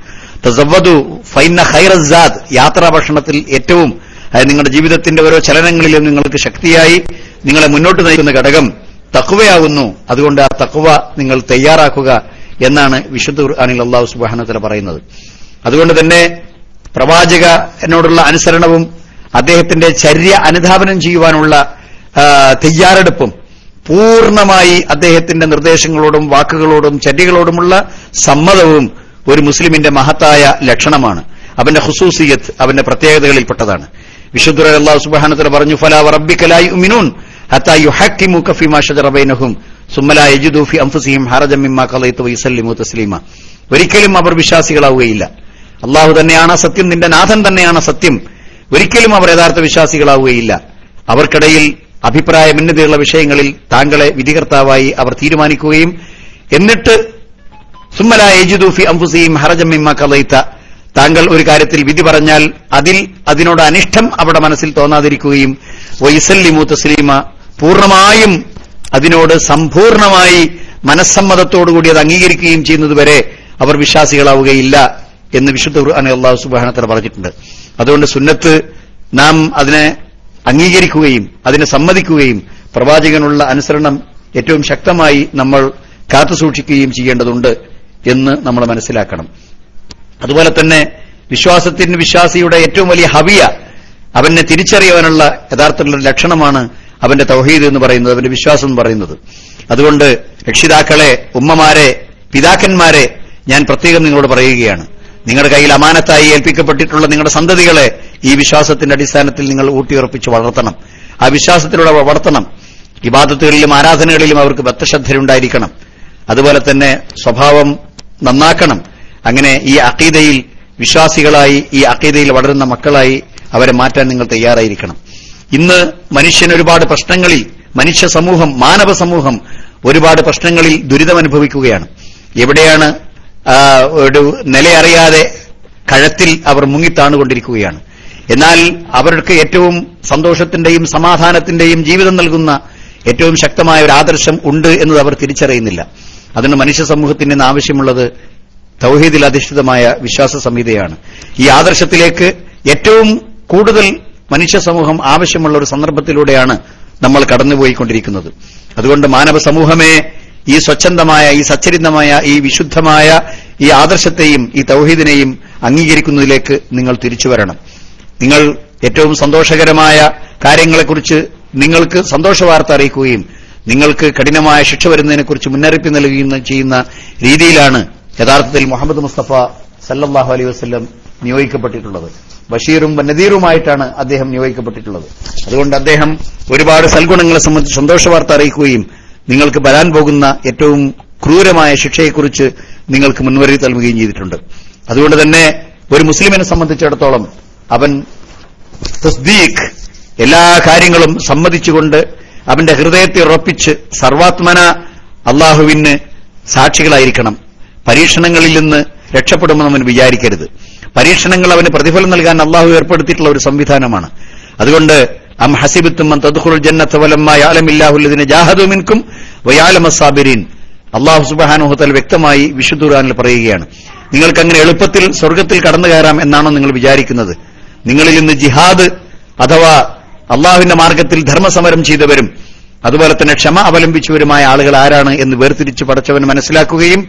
തസവ്വതു ഫൈന ഹൈറസാദ് യാത്രാ ഭക്ഷണത്തിൽ ഏറ്റവും അതായത് നിങ്ങളുടെ ജീവിതത്തിന്റെ ഓരോ ചലനങ്ങളിലും നിങ്ങൾക്ക് ശക്തിയായി നിങ്ങളെ മുന്നോട്ട് നയിക്കുന്ന ഘടകം തക്കുവയാകുന്നു അതുകൊണ്ട് ആ തക്കുവ നിങ്ങൾ തയ്യാറാക്കുക എന്നാണ് വിശുദ്ധ ഖുർആാനിൽ അള്ളാഹു സുബാനത്തല പറയുന്നത്. അതുകൊണ്ട് തന്നെ പ്രവാചക എന്നോടുള്ള അനുസരണവും അദ്ദേഹത്തിന്റെ ചര്യ അനുധാപനം ചെയ്യുവാനുള്ള തയ്യാറെടുപ്പും പൂർണമായി അദ്ദേഹത്തിന്റെ നിർദ്ദേശങ്ങളോടും വാക്കുകളോടും ചര്യകളോടുമുള്ള സമ്മതവും ഒരു മുസ്ലിമിന്റെ മഹത്തായ ലക്ഷണമാണ്. അവന്റെ ഹുസൂസിയത്ത് അവന്റെ പ്രത്യേകതകളിൽപ്പെട്ടതാണ്. വിശുദ്ധ അള്ളാഹു സുബാനത്തല പറഞ്ഞു ഫലാ റബ്ബിക്കലായി ഉമിനൂൻ ഹത്താ യുഹക്കിമുക കഫിമാഷറബൈനഹും ബൈനഹും യജുദൂഫി ലാ യജിദു ഫി അൻഫുസിഹിം ഹറജൻ മിമ്മാ ഖളൈതു വയസല്ലിമു തസ്ലീമ. ഒരിക്കലും അവർ വിശ്വാസികളാവുകയില്ല. അള്ളാഹു തന്നെയാണ് സത്യം നിന്റെ നാഥൻ തന്നെയാണ് സത്യം. ഒരിക്കലും അവർ യഥാർത്ഥ വിശ്വാസികളാവുകയില്ല. അവർക്കിടയിൽ അഭിപ്രായ ഭിന്നതയുള്ള വിഷയങ്ങളിൽ താങ്കളെ വിധികർത്താവായി അവർ തീരുമാനിക്കുകയും എന്നിട്ട് സുമ്മല യജുദൂഫി അംഫുസിയും ഹറജം മിമ്മ കലയിത്ത താങ്കൾ ഒരു കാര്യത്തിൽ വിധി പറഞ്ഞാൽ അതിൽ അതിനോട് അനിഷ്ടം അവിടെ മനസ്സിൽ തോന്നാതിരിക്കുകയും വൈസല്ലിമു തസ്ലീമ പൂർണമായും അതിനോട് സമ്പൂർണമായി മനസ്സമ്മതത്തോടുകൂടി അത് അംഗീകരിക്കുകയും ചെയ്യുന്നതുവരെ അവർ വിശ്വാസികളാവുകയില്ല എന്ന് വിശുദ്ധ ഖുർആൻ അള്ളാഹു സുബാനത്തല പറഞ്ഞിട്ടുണ്ട്. അതുകൊണ്ട് സുന്നത്ത് നാം അതിനെ അംഗീകരിക്കുകയും അതിനെ സമ്മതിക്കുകയും പ്രവാചകനുള്ള അനുസരണം ഏറ്റവും ശക്തമായി നമ്മൾ കാത്തുസൂക്ഷിക്കുകയും ചെയ്യേണ്ടതുണ്ട് എന്ന് നമ്മൾ മനസ്സിലാക്കണം. അതുപോലെ തന്നെ വിശ്വാസത്തിന് വിശ്വാസിയുടെ ഏറ്റവും വലിയ ഹവിയ അവനെ തിരിച്ചറിയാനുള്ള യഥാർത്ഥത്തിലുള്ള ലക്ഷണമാണ് അവന്റെ തൗഹീദ് എന്ന് പറയുന്നത് അവന്റെ വിശ്വാസം എന്ന് പറയുന്നത്. അതുകൊണ്ട് രക്ഷിതാക്കളെ ഉമ്മമാരെ പിതാക്കന്മാരെ ഞാൻ പ്രത്യേകം നിങ്ങളോട് പറയുകയാണ്. നിങ്ങളുടെ കയ്യിൽ അമാനത്തായി ഏൽപ്പിക്കപ്പെട്ടിട്ടുള്ള നിങ്ങളുടെ സന്തതികളെ ഈ വിശ്വാസത്തിന്റെ അടിസ്ഥാനത്തിൽ നിങ്ങൾ ഊട്ടിയുറപ്പിച്ച് വളർത്തണം. ആ വിശ്വാസത്തിലൂടെ വളർത്തണം. ഇബാദത്തുകളിലും ആരാധനകളിലും അവർക്ക് ബദ്ധശ്രദ്ധയുണ്ടായിരിക്കണം. അതുപോലെ തന്നെ സ്വഭാവം നന്നാക്കണം. അങ്ങനെ ഈ അക്കീതയിൽ വിശ്വാസികളായി ഈ അക്കീതയിൽ വളരുന്ന മക്കളായി അവരെ മാറ്റാൻ നിങ്ങൾ തയ്യാറായിരിക്കണം. ഇന്ന് മനുഷ്യൻ ഒരുപാട് പ്രശ്നങ്ങളിൽ മനുഷ്യ സമൂഹം മാനവ സമൂഹം ഒരുപാട് പ്രശ്നങ്ങളിൽ ദുരിതം അനുഭവിക്കുകയാണ്. എവിടെയാണ് ഒരു നിലയറിയാതെ കഴത്തിൽ അവർ മുങ്ങിത്താണുകൊണ്ടിരിക്കുകയാണ്. എന്നാൽ അവർക്ക് ഏറ്റവും സന്തോഷത്തിന്റെയും സമാധാനത്തിന്റെയും ജീവിതം നൽകുന്ന ഏറ്റവും ശക്തമായ ഒരു ആദർശം ഉണ്ട് എന്നത് അവർ തിരിച്ചറിയുന്നില്ല. അതിന് മനുഷ്യ സമൂഹത്തിന് ഇന്ന് ആവശ്യമുള്ളത് തൗഹീദിൽ അധിഷ്ഠിതമായ വിശ്വാസ സംഹിതയാണ്. ഈ ആദർശത്തിലേക്ക് ഏറ്റവും കൂടുതൽ മനുഷ്യ സമൂഹം ആവശ്യമുള്ള ഒരു സന്ദർഭത്തിലൂടെയാണ് നമ്മൾ കടന്നുപോയിക്കൊണ്ടിരിക്കുന്നത്. അതുകൊണ്ട് മാനവ സമൂഹമേ ഈ സ്വച്ഛന്തമായ ഈ സച്ചരിതമായ ഈ വിശുദ്ധമായ ഈ ആദർശത്തെയും ഈ തൗഹീദിനെയും അംഗീകരിക്കുന്നതിലേക്ക് നിങ്ങൾ തിരിച്ചു വരണം. നിങ്ങൾ ഏറ്റവും സന്തോഷകരമായ കാര്യങ്ങളെക്കുറിച്ച് നിങ്ങൾക്ക് സന്തോഷ വാർത്ത അറിയിക്കുകയും നിങ്ങൾക്ക് കഠിനമായ ശിക്ഷ വരുന്നതിനെക്കുറിച്ച് മുന്നറിയിപ്പ് നൽകുകയും ചെയ്യുന്ന രീതിയിലാണ് യഥാർത്ഥത്തിൽ മുഹമ്മദ് മുസ്തഫ സല്ലാഹു അലൈഹി വസല്ലം നിയോഗിക്കപ്പെട്ടിട്ടുള്ളത്. ബഷീറും നദീറുമായിട്ടാണ് അദ്ദേഹം നിയോഗിക്കപ്പെട്ടിട്ടുള്ളത്. അതുകൊണ്ട് അദ്ദേഹം ഒരുപാട് സൽഗുണങ്ങളെ സംബന്ധിച്ച് സന്തോഷ വാർത്ത അറിയിക്കുകയും നിങ്ങൾക്ക് വരാൻ പോകുന്ന ഏറ്റവും ക്രൂരമായ ശിക്ഷയെക്കുറിച്ച് നിങ്ങൾക്ക് മുൻവറിയിപ്പ് നൽകുകയും ചെയ്തിട്ടുണ്ട്. അതുകൊണ്ട് തന്നെ ഒരു മുസ്ലിമിനെ സംബന്ധിച്ചിടത്തോളം അവൻ തസ്ദീഖ് എല്ലാ കാര്യങ്ങളും സമ്മതിച്ചുകൊണ്ട് അവന്റെ ഹൃദയത്തെ ഉറപ്പിച്ച് സർവാത്മന അള്ളാഹുവിന് സാക്ഷികളായിരിക്കണം. പരീക്ഷണങ്ങളിൽ നിന്ന് രക്ഷപ്പെടുമെന്ന് അവൻ വിചാരിക്കരുത്. പരീക്ഷണങ്ങൾ അവന് പ്രതിഫലം നൽകാൻ അള്ളാഹു ഏർപ്പെടുത്തിയിട്ടുള്ള ഒരു സംവിധാനമാണ്. അതുകൊണ്ട് അം ഹസിബിത്തും തദ്ഖുൽ ജന്നത്ത് വലമ്മ യാലമില്ലാഹുല്ലതിനെ ജാഹദു മിൻകും വയാലമസാബിരീൻ അള്ളാഹു സുബാനുഹത്തൽ വ്യക്തമായി വിശുദ്ധ ഖുർആനിൽ പറയുകയാണ്. നിങ്ങൾക്ക് അങ്ങനെ എളുപ്പത്തിൽ സ്വർഗത്തിൽ കടന്നു കയറാം എന്നാണോ നിങ്ങൾ വിചാരിക്കുന്നത്? നിങ്ങളിൽ നിന്ന് ജിഹാദ് അഥവാ അള്ളാഹുവിന്റെ മാർഗത്തിൽ ധർമ്മസമരം ചെയ്തവരും അതുപോലെ തന്നെ ക്ഷമ അവലംബിച്ചവരുമായ ആളുകൾ ആരാണ് എന്ന് വേർതിരിച്ച് പടച്ചവൻ മനസ്സിലാക്കുകയും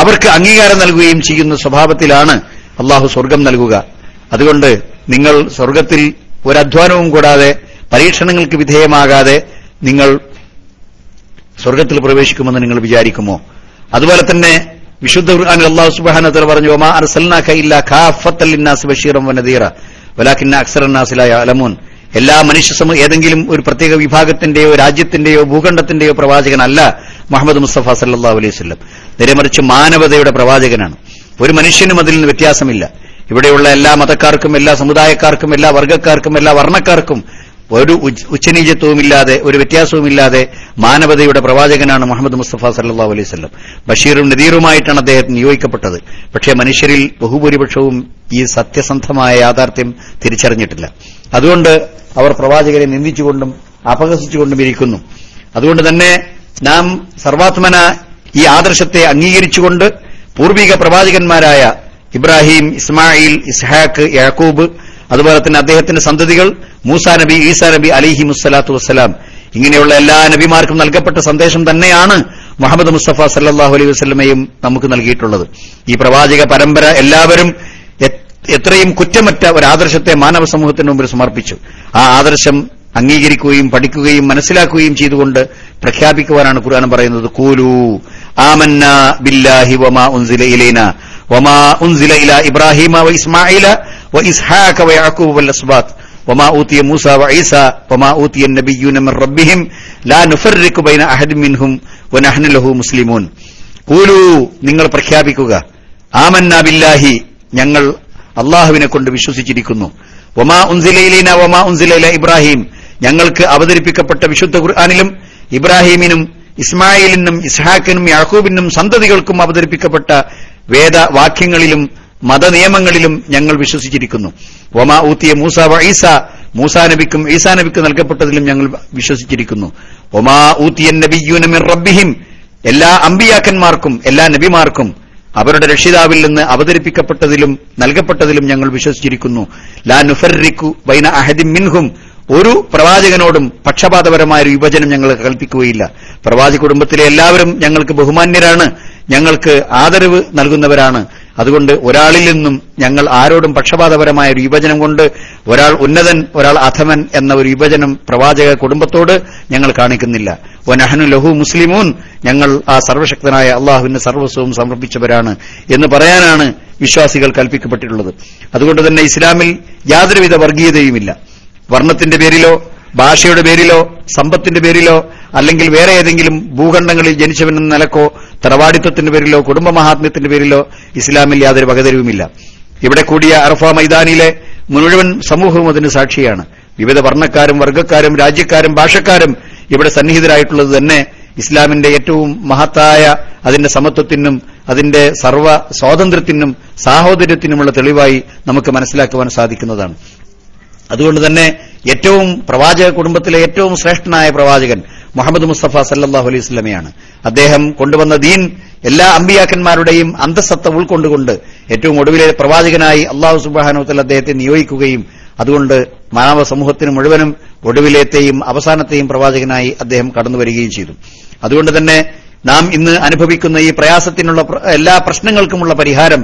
അവർക്ക് അംഗീകാരം നൽകുകയും ചെയ്യുന്ന സ്വഭാവത്തിലാണ് അള്ളാഹു സ്വർഗം നൽകുക. അതുകൊണ്ട് നിങ്ങൾ സ്വർഗത്തിൽ ഒരധ്വാനവും കൂടാതെ പരീക്ഷണങ്ങൾക്ക് വിധേയമാകാതെ നിങ്ങൾ സ്വർഗത്തിൽ പ്രവേശിക്കുമെന്ന് നിങ്ങൾ വിചാരിക്കുമോ? അതുപോലെ തന്നെ വിശുദ്ധ ഖുർആനിൽ അള്ളാഹു സുബാനത്തിൽ പറഞ്ഞു ലിന്നാസ് വനദീറ ലാ എല്ലാ മനുഷ്യ ഏതെങ്കിലും ഒരു പ്രത്യേക വിഭാഗത്തിന്റെയോ രാജ്യത്തിന്റെയോ ഭൂഖണ്ഡത്തിന്റെയോ പ്രവാചകനല്ല മുഹമ്മദ് മുസ്തഫ സല്ലാ അലൈഹി സ്വല്ലം നേരെ മറിച്ച് മാനവതയുടെ പ്രവാചകനാണ്. ഒരു മനുഷ്യനും അതിൽ നിന്ന് വ്യത്യാസമില്ല. ഇവിടെയുള്ള എല്ലാ മതക്കാർക്കും എല്ലാ സമുദായക്കാർക്കും എല്ലാ വർഗക്കാർക്കും എല്ലാ വർണക്കാർക്കും ഒരു ഉച്ച- ഉച്ചനീചത്വവുമില്ലാതെ ഒരു വ്യത്യാസവുമില്ലാതെ മാനവതയുടെ പ്രവാചകനാണ് മുഹമ്മദ് മുസ്തഫ സല്ലാ അലൈഹി വസല്ലം. ബഷീറും നദീറുമായിട്ടാണ് അദ്ദേഹം നിയോഗിക്കപ്പെട്ടത്. പക്ഷേ മനുഷ്യരിൽ ബഹുഭൂരിപക്ഷവും ഈ സത്യസന്ധമായ യാഥാർത്ഥ്യം തിരിച്ചറിഞ്ഞിട്ടില്ല. അതുകൊണ്ട് അവർ പ്രവാചകരെ നിന്ദിച്ചുകൊണ്ടും അപഹസിച്ചുകൊണ്ടും ഇരിക്കുന്നു. അതുകൊണ്ട് തന്നെ നാം സർവാത്മന ഈ ആദർശത്തെ അംഗീകരിച്ചുകൊണ്ട് പൂർവിക പ്രവാചകന്മാരായ ഇബ്രാഹിം ഇസ്മായിൽ ഇസ്ഹാഖ് യാക്കൂബ് അതുപോലെ തന്നെ അദ്ദേഹത്തിന്റെ സന്തതികൾ മൂസാ നബി ഈസാ നബി അലിഹി മുസ്സലാത്തു വസ്സലാം. ഇങ്ങനെയുള്ള എല്ലാ നബിമാർക്കും നൽകപ്പെട്ട സന്ദേശം തന്നെയാണ് മുഹമ്മദ് മുസ്തഫ സല്ലാഹു അലൈഹി വസ്ലമയും നമുക്ക് നൽകിയിട്ടുള്ളത്. ഈ പ്രവാചക പരമ്പര എല്ലാവരും എത്രയും കുറ്റമറ്റ ഒരു ആദർശത്തെ മാനവ സമൂഹത്തിന് മുമ്പിൽ സമർപ്പിച്ചു. ആ ആദർശം അംഗീകരിക്കുകയും പഠിക്കുകയും മനസ്സിലാക്കുകയും ചെയ്തുകൊണ്ട് പ്രഖ്യാപിക്കുവാനാണ് ഖുർആൻ പറയുന്നത്. കൂലു. ആമന്ന ബില്ലാഹി വമാ ഉൻസില ഇലൈന വമാ ഉൻസില ഇല ഇബ്രാഹിമ വ ഇസ്മായില വ ഇസ്ഹാഖ വ യാക്കൂബ് വൽ അസ്ബാത്ത് وما أوتي موسى وعيسى وما أوتي النبيون من ربهم لا نفرق بين أحد منهم ونحن له مسلمون قولوا നിങ്ങൾ പ്രഖ്യാപിക്കുക ആമന്ന ബില്ലാഹി ഞങ്ങൾ അള്ളാഹുവിനെ കൊണ്ട് വിശ്വസിച്ചിരിക്കുന്നു വമാ ഉൻസിലയിലീന വമാ ഉൻസിലയില ഇബ്രാഹിം ഞങ്ങൾക്ക് അവതരിപ്പിക്കപ്പെട്ട വിശുദ്ധ ഖുർആാനിലും ഇബ്രാഹിമിനും ഇസ്മായിലിനും ഇസ്ഹാക്കിനും യാഹൂബിനും സന്തതികൾക്കും അവതരിപ്പിക്കപ്പെട്ട വേദവാക്യങ്ങളിലും മതനിയമങ്ങളിലും ഞങ്ങൾ വിശ്വസിച്ചിരിക്കുന്നു. വമാ ഊത്തിയ മൂസ വ ഈസ മൂസാ നബിക്കും ഈസാ നബിക്കും നൽകപ്പെട്ടതിലും ഞങ്ങൾ വിശ്വസിച്ചിരിക്കുന്നു. ഒമാ ഊത്തിയൻ നബിയൂനമിർ റബ്ബിഹിം എല്ലാ അമ്പിയാക്കന്മാർക്കും എല്ലാ നബിമാർക്കും അവരുടെ രക്ഷിതാവിൽ നിന്ന് അവതരിപ്പിക്കപ്പെട്ടതിലും നൽകപ്പെട്ടതിലും ഞങ്ങൾ വിശ്വസിച്ചിരിക്കുന്നു. ലാ നുഫർറിക്കു ബൈന അഹദിം മിൻഹും ഒരു പ്രവാചകനോടും പക്ഷപാതപരമായ ഒരു വിഭജനം ഞങ്ങൾ കൽപ്പിക്കുകയില്ല. പ്രവാചക കുടുംബത്തിലെ എല്ലാവരും ഞങ്ങൾക്ക് ബഹുമാന്യരാണ്. ഞങ്ങൾക്ക് ആദരവ് നൽകുന്നവരാണ്. അതുകൊണ്ട് ഒരാളിൽ നിന്നും ഞങ്ങൾ ആരോടും പക്ഷപാതപരമായ ഒരു വിഭജനം കൊണ്ട് ഒരാൾ ഉന്നതൻ ഒരാൾ അധമൻ എന്ന ഒരു വിഭജനം പ്രവാചക കുടുംബത്തോട് ഞങ്ങൾ കാണിക്കുന്നില്ല. ഒനഹനു ലഹു മുസ്ലിമൂൻ. ഞങ്ങൾ ആ സർവശക്തനായ അള്ളാഹുവിന് സർവസ്വവും സമർപ്പിച്ചവരാണ് എന്ന് പറയാനാണ് വിശ്വാസികൾ കൽപ്പിക്കപ്പെട്ടിട്ടുള്ളത്. അതുകൊണ്ട് തന്നെ ഇസ്ലാമിൽ യാതൊരുവിധ വർഗീയതയുമില്ല. വർണത്തിന്റെ പേരിലോ ഭാഷയുടെ പേരിലോ സമ്പത്തിന്റെ പേരിലോ അല്ലെങ്കിൽ വേറെ ഏതെങ്കിലും ഭൂഖണ്ഡങ്ങളിൽ ജനിച്ചവനെന്ന നിലക്കോ തറവാടിത്വത്തിന്റെ പേരിലോ കുടുംബ മഹാത്മ്യത്തിന്റെ പേരിലോ ഇസ്ലാമിൽ യാതൊരു വകതിരിവുമില്ല. ഇവിടെ കൂടിയ അറഫ മൈതാനിയിലെ മുഴുവൻ സമൂഹവും അതിന് സാക്ഷിയാണ്. വിവിധ വർണക്കാരും വർഗക്കാരും രാജ്യക്കാരും ഭാഷക്കാരും ഇവിടെ സന്നിഹിതരായിട്ടുള്ളത് തന്നെ ഇസ്ലാമിന്റെ ഏറ്റവും മഹത്തായ അതിന്റെ സമത്വത്തിനും അതിന്റെ സർവ സ്വാതന്ത്ര്യത്തിനും സാഹോദര്യത്തിനുമുള്ള തെളിവായി നമുക്ക് മനസ്സിലാക്കുവാൻ സാധിക്കുന്നതാണ്. അതുകൊണ്ട് തന്നെ ഏറ്റവും പ്രവാചക കുടുംബത്തിലെ ഏറ്റവും ശ്രേഷ്ഠനായ പ്രവാചകൻ മുഹമ്മദ് മുസ്തഫ സല്ലാഹു അലൈഹി സ്വലമയാണ് അദ്ദേഹം കൊണ്ടുവന്ന ദീൻ എല്ലാ അമ്പിയാക്കന്മാരുടെയും അന്തസത്ത ഉൾക്കൊണ്ടുകൊണ്ട് ഏറ്റവും ഒടുവിലെ പ്രവാചകനായി അള്ളാഹു സുബ്ഹാനഹുവതആല അദ്ദേഹത്തെ നിയോഗിക്കുകയും അതുകൊണ്ട് മാനവ സമൂഹത്തിന് മുഴുവനും ഒടുവിലേത്തെയും അവസാനത്തെയും പ്രവാചകനായി അദ്ദേഹം കടന്നുവരികയും ചെയ്തു. അതുകൊണ്ട് തന്നെ നാം ഇന്ന് അനുഭവിക്കുന്ന ഈ പ്രയാസത്തിനുള്ള എല്ലാ പ്രശ്നങ്ങൾക്കുമുള്ള പരിഹാരം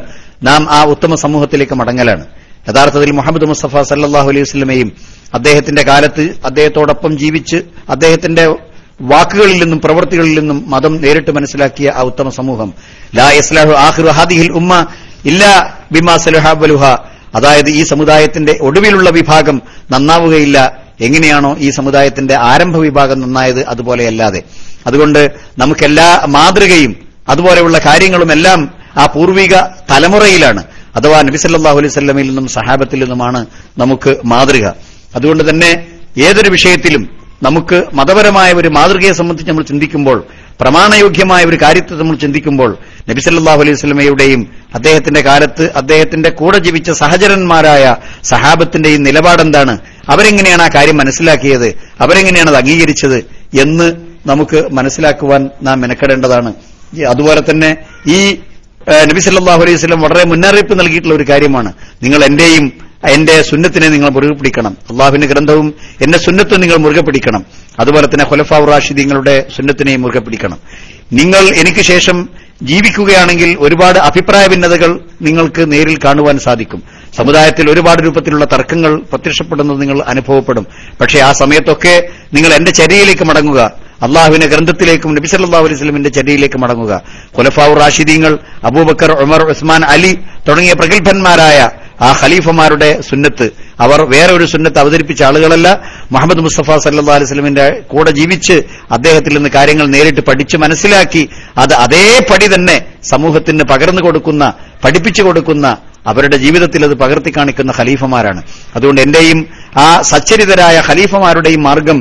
നാം ആ ഉത്തമ സമൂഹത്തിലേക്ക് മടങ്ങലാണ്. യഥാർത്ഥത്തിൽ മുഹമ്മദ് മുസ്തഫ സല്ലാഹു അലൈഹി വസ്ലമയും അദ്ദേഹത്തിന്റെ കാലത്ത് അദ്ദേഹത്തോടൊപ്പം ജീവിച്ച് അദ്ദേഹത്തിന്റെ വാക്കുകളിൽ നിന്നും പ്രവൃത്തികളിൽ നിന്നും മതം നേരിട്ട് മനസ്സിലാക്കിയ ആ ഉത്തമ സമൂഹം. ലാ ഇസ്ലാഹു ആഖിറു ഹാദിഹിൽ ഉമ്മ ഇല്ല ബിമാ സലുഹാബലുഹ അതായത് ഈ സമുദായത്തിന്റെ ഒടുവിലുള്ള വിഭാഗം നന്നാവുകയില്ല. എങ്ങനെയാണോ ഈ സമുദായത്തിന്റെ ആരംഭ വിഭാഗം നന്നായത് അതുപോലെയല്ലാതെ. അതുകൊണ്ട് നമുക്കെല്ലാ മാതൃകയും അതുപോലെയുള്ള കാര്യങ്ങളുമെല്ലാം ആ പൂർവിക തലമുറയിലാണ്. അഥവാ നബിസല്ലാഹു അലൈഹി സ്വല്ലമയിൽ നിന്നും സഹാബത്തിൽ നിന്നുമാണ് നമുക്ക് മാതൃക. അതുകൊണ്ട് തന്നെ ഏതൊരു വിഷയത്തിലും നമുക്ക് മതപരമായ ഒരു മാതൃകയെ സംബന്ധിച്ച് നമ്മൾ ചിന്തിക്കുമ്പോൾ പ്രമാണയോഗ്യമായ ഒരു കാര്യത്തെ നമ്മൾ ചിന്തിക്കുമ്പോൾ നബിസല്ലാഹു അലൈഹി സ്വലമയുടെയും അദ്ദേഹത്തിന്റെ കാലത്ത് അദ്ദേഹത്തിന്റെ കൂടെ ജീവിച്ച സഹചരന്മാരായ സഹാബത്തിന്റെയും നിലപാടെന്താണ്? അവരെങ്ങനെയാണ് ആ കാര്യം മനസ്സിലാക്കിയത്? അവരെങ്ങനെയാണ് അത് അംഗീകരിച്ചത്? എന്ന് നമുക്ക് മനസ്സിലാക്കുവാൻ നാം മെനക്കെടേണ്ടതാണ്. അതുപോലെ തന്നെ ഈ നബി സല്ലല്ലാഹു അലൈഹി സ്വലം വളരെ മുന്നറിയിപ്പ് നൽകിയിട്ടുള്ള ഒരു കാര്യമാണ്. നിങ്ങൾ എന്റെയും എന്റെ സുന്നത്തിനെ നിങ്ങൾ മുറുകെ പിടിക്കണം. അള്ളാഹുവിന്റെ ഗ്രന്ഥവും എന്റെ സുന്നത്തും നിങ്ങൾ മുറുകെ പിടിക്കണം. അതുപോലെ തന്നെ ഖുലഫാവ് റാഷിദീങ്ങളുടെ സുന്നത്തിനെയും മുറുകെ പിടിക്കണം. നിങ്ങൾ എനിക്ക് ശേഷം ജീവിക്കുകയാണെങ്കിൽ ഒരുപാട് അഭിപ്രായ ഭിന്നതകൾ നിങ്ങൾക്ക് നേരിൽ കാണുവാൻ സാധിക്കും. സമുദായത്തിൽ ഒരുപാട് രൂപത്തിലുള്ള തർക്കങ്ങൾ പ്രത്യക്ഷപ്പെടുന്നത് നിങ്ങൾ അനുഭവപ്പെടും. പക്ഷേ ആ സമയത്തൊക്കെ നിങ്ങൾ എന്റെ ചര്യയിലേക്ക് മടങ്ങുക. അള്ളാഹുവിന്റെ ഗ്രന്ഥത്തിലേക്കും നബി സല്ലല്ലാഹു അലൈഹി വസല്ലമിന്റെ ചര്യയിലേക്ക് മടങ്ങുക. ഖുലഫാവു റാഷിദീങ്ങൾ അബൂബക്കർ ഉമർ ഉസ്മാൻ അലി തുടങ്ങിയ പ്രഗത്ഭന്മാരായ ആ ഖലീഫമാരുടെ സുന്നത്ത്. അവർ വേറെ ഒരു സുന്നത്ത് അവതരിപ്പിച്ച ആളുകളല്ല. മുഹമ്മദ് മുസ്തഫ സല്ലാ അലൈഹി വസല്ലമിന്റെ കൂടെ ജീവിച്ച് അദ്ദേഹത്തിൽ നിന്ന് കാര്യങ്ങൾ നേരിട്ട് പഠിച്ച് മനസ്സിലാക്കി അത് അതേപടി തന്നെ സമൂഹത്തിന് പകർന്നു കൊടുക്കുന്ന പഠിപ്പിച്ചു കൊടുക്കുന്ന അവരുടെ ജീവിതത്തിൽ അത് പകർത്തി കാണിക്കുന്ന ഖലീഫമാരാണ്. അതുകൊണ്ട് എന്റെയും ആ സച്ചരിതരായ ഖലീഫമാരുടെയും മാർഗം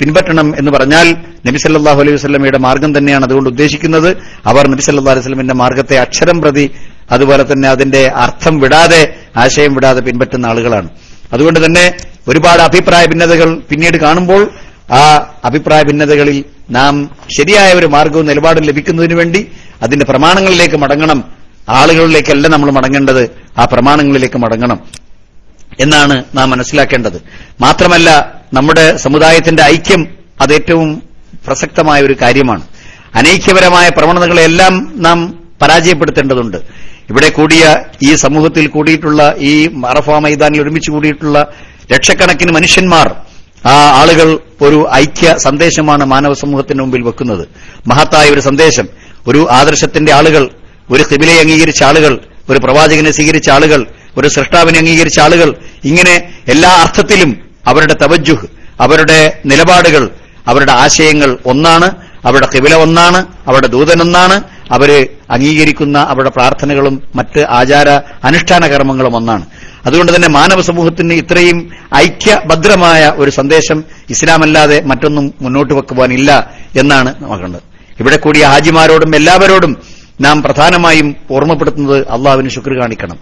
പിൻപറ്റണം എന്ന് പറഞ്ഞാൽ നബി സല്ലല്ലാഹു അലൈഹി വസല്ലമയുടെ മാർഗം തന്നെയാണ് അതുകൊണ്ട് ഉദ്ദേശിക്കുന്നത്. അവർ നബി സല്ലല്ലാഹു അലൈഹി വസ്ലമിന്റെ മാർഗത്തെ അക്ഷരം പ്രതി അതുപോലെ തന്നെ അതിന്റെ അർത്ഥം വിടാതെ ആശയം വിടാതെ പിൻപറ്റുന്ന ആളുകളാണ്. അതുകൊണ്ട് തന്നെ ഒരുപാട് അഭിപ്രായ ഭിന്നതകൾ പിന്നീട് കാണുമ്പോൾ ആ അഭിപ്രായ ഭിന്നതകളിൽ നാം ശരിയായ ഒരു മാർഗവും നിലപാടും ലഭിക്കുന്നതിന് വേണ്ടി അതിന്റെ പ്രമാണങ്ങളിലേക്ക് മടങ്ങണം. ആളുകളിലേക്കല്ല നമ്മൾ മടങ്ങേണ്ടത് ആ പ്രമാണങ്ങളിലേക്ക് മടങ്ങണം. എന്നാണ് നാം മനസ്സിലാക്കേണ്ടത്. മാത്രമല്ല നമ്മുടെ സമുദായത്തിന്റെ ഐക്യം അത് ഏറ്റവും പ്രസക്തമായ ഒരു കാര്യമാണ്. അനൈക്യപരമായ പ്രവണതകളെല്ലാം നാം പരാജയപ്പെടുത്തേണ്ടതുണ്ട്. ഇവിടെ കൂടിയ ഈ സമൂഹത്തിൽ കൂടിയിട്ടുള്ള ഈ അറഫ മൈതാനിൽ ഒരുമിച്ച് കൂടിയിട്ടുള്ള ലക്ഷക്കണക്കിന് മനുഷ്യന്മാർ ആ ആളുകൾ ഒരു ഐക്യ സന്ദേശമാണ് മാനവ സമൂഹത്തിന് മുമ്പിൽ വെക്കുന്നത്. മഹത്തായ ഒരു സന്ദേശം. ഒരു ആദർശത്തിന്റെ ആളുകൾ ഒരു ഹിബിലെ അംഗീകരിച്ച ആളുകൾ ഒരു പ്രവാചകനെ സ്വീകരിച്ച ആളുകൾ ഒരു സൃഷ്ടാവിനെ അംഗീകരിച്ച ആളുകൾ ഇങ്ങനെ എല്ലാ അർത്ഥത്തിലും അവരുടെ തവജുഹ് അവരുടെ നിലപാടുകൾ അവരുടെ ആശയങ്ങൾ ഒന്നാണ് അവരുടെ കിവില ഒന്നാണ് അവരുടെ ദൂതൻ ഒന്നാണ് അവർ അംഗീകരിക്കുന്ന അവരുടെ പ്രാർത്ഥനകളും മറ്റ് ആചാര അനുഷ്ഠാന കർമ്മങ്ങളും ഒന്നാണ്. അതുകൊണ്ട് തന്നെ മാനവ സമൂഹത്തിന് ഇത്രയും ഐക്യഭദ്രമായ ഒരു സന്ദേശം ഇസ്ലാമല്ലാതെ മറ്റൊന്നും മുന്നോട്ട് വെക്കുവാനില്ല എന്നാണ് നോക്കേണ്ടത് ഇവിടെ കൂടിയ ഹാജിമാരോടും എല്ലാവരോടും നാം പ്രധാനമായും ഓർമ്മപ്പെടുത്തുന്നത് അള്ളാഹുവിന് ശുക്ർ കാണിക്കണം.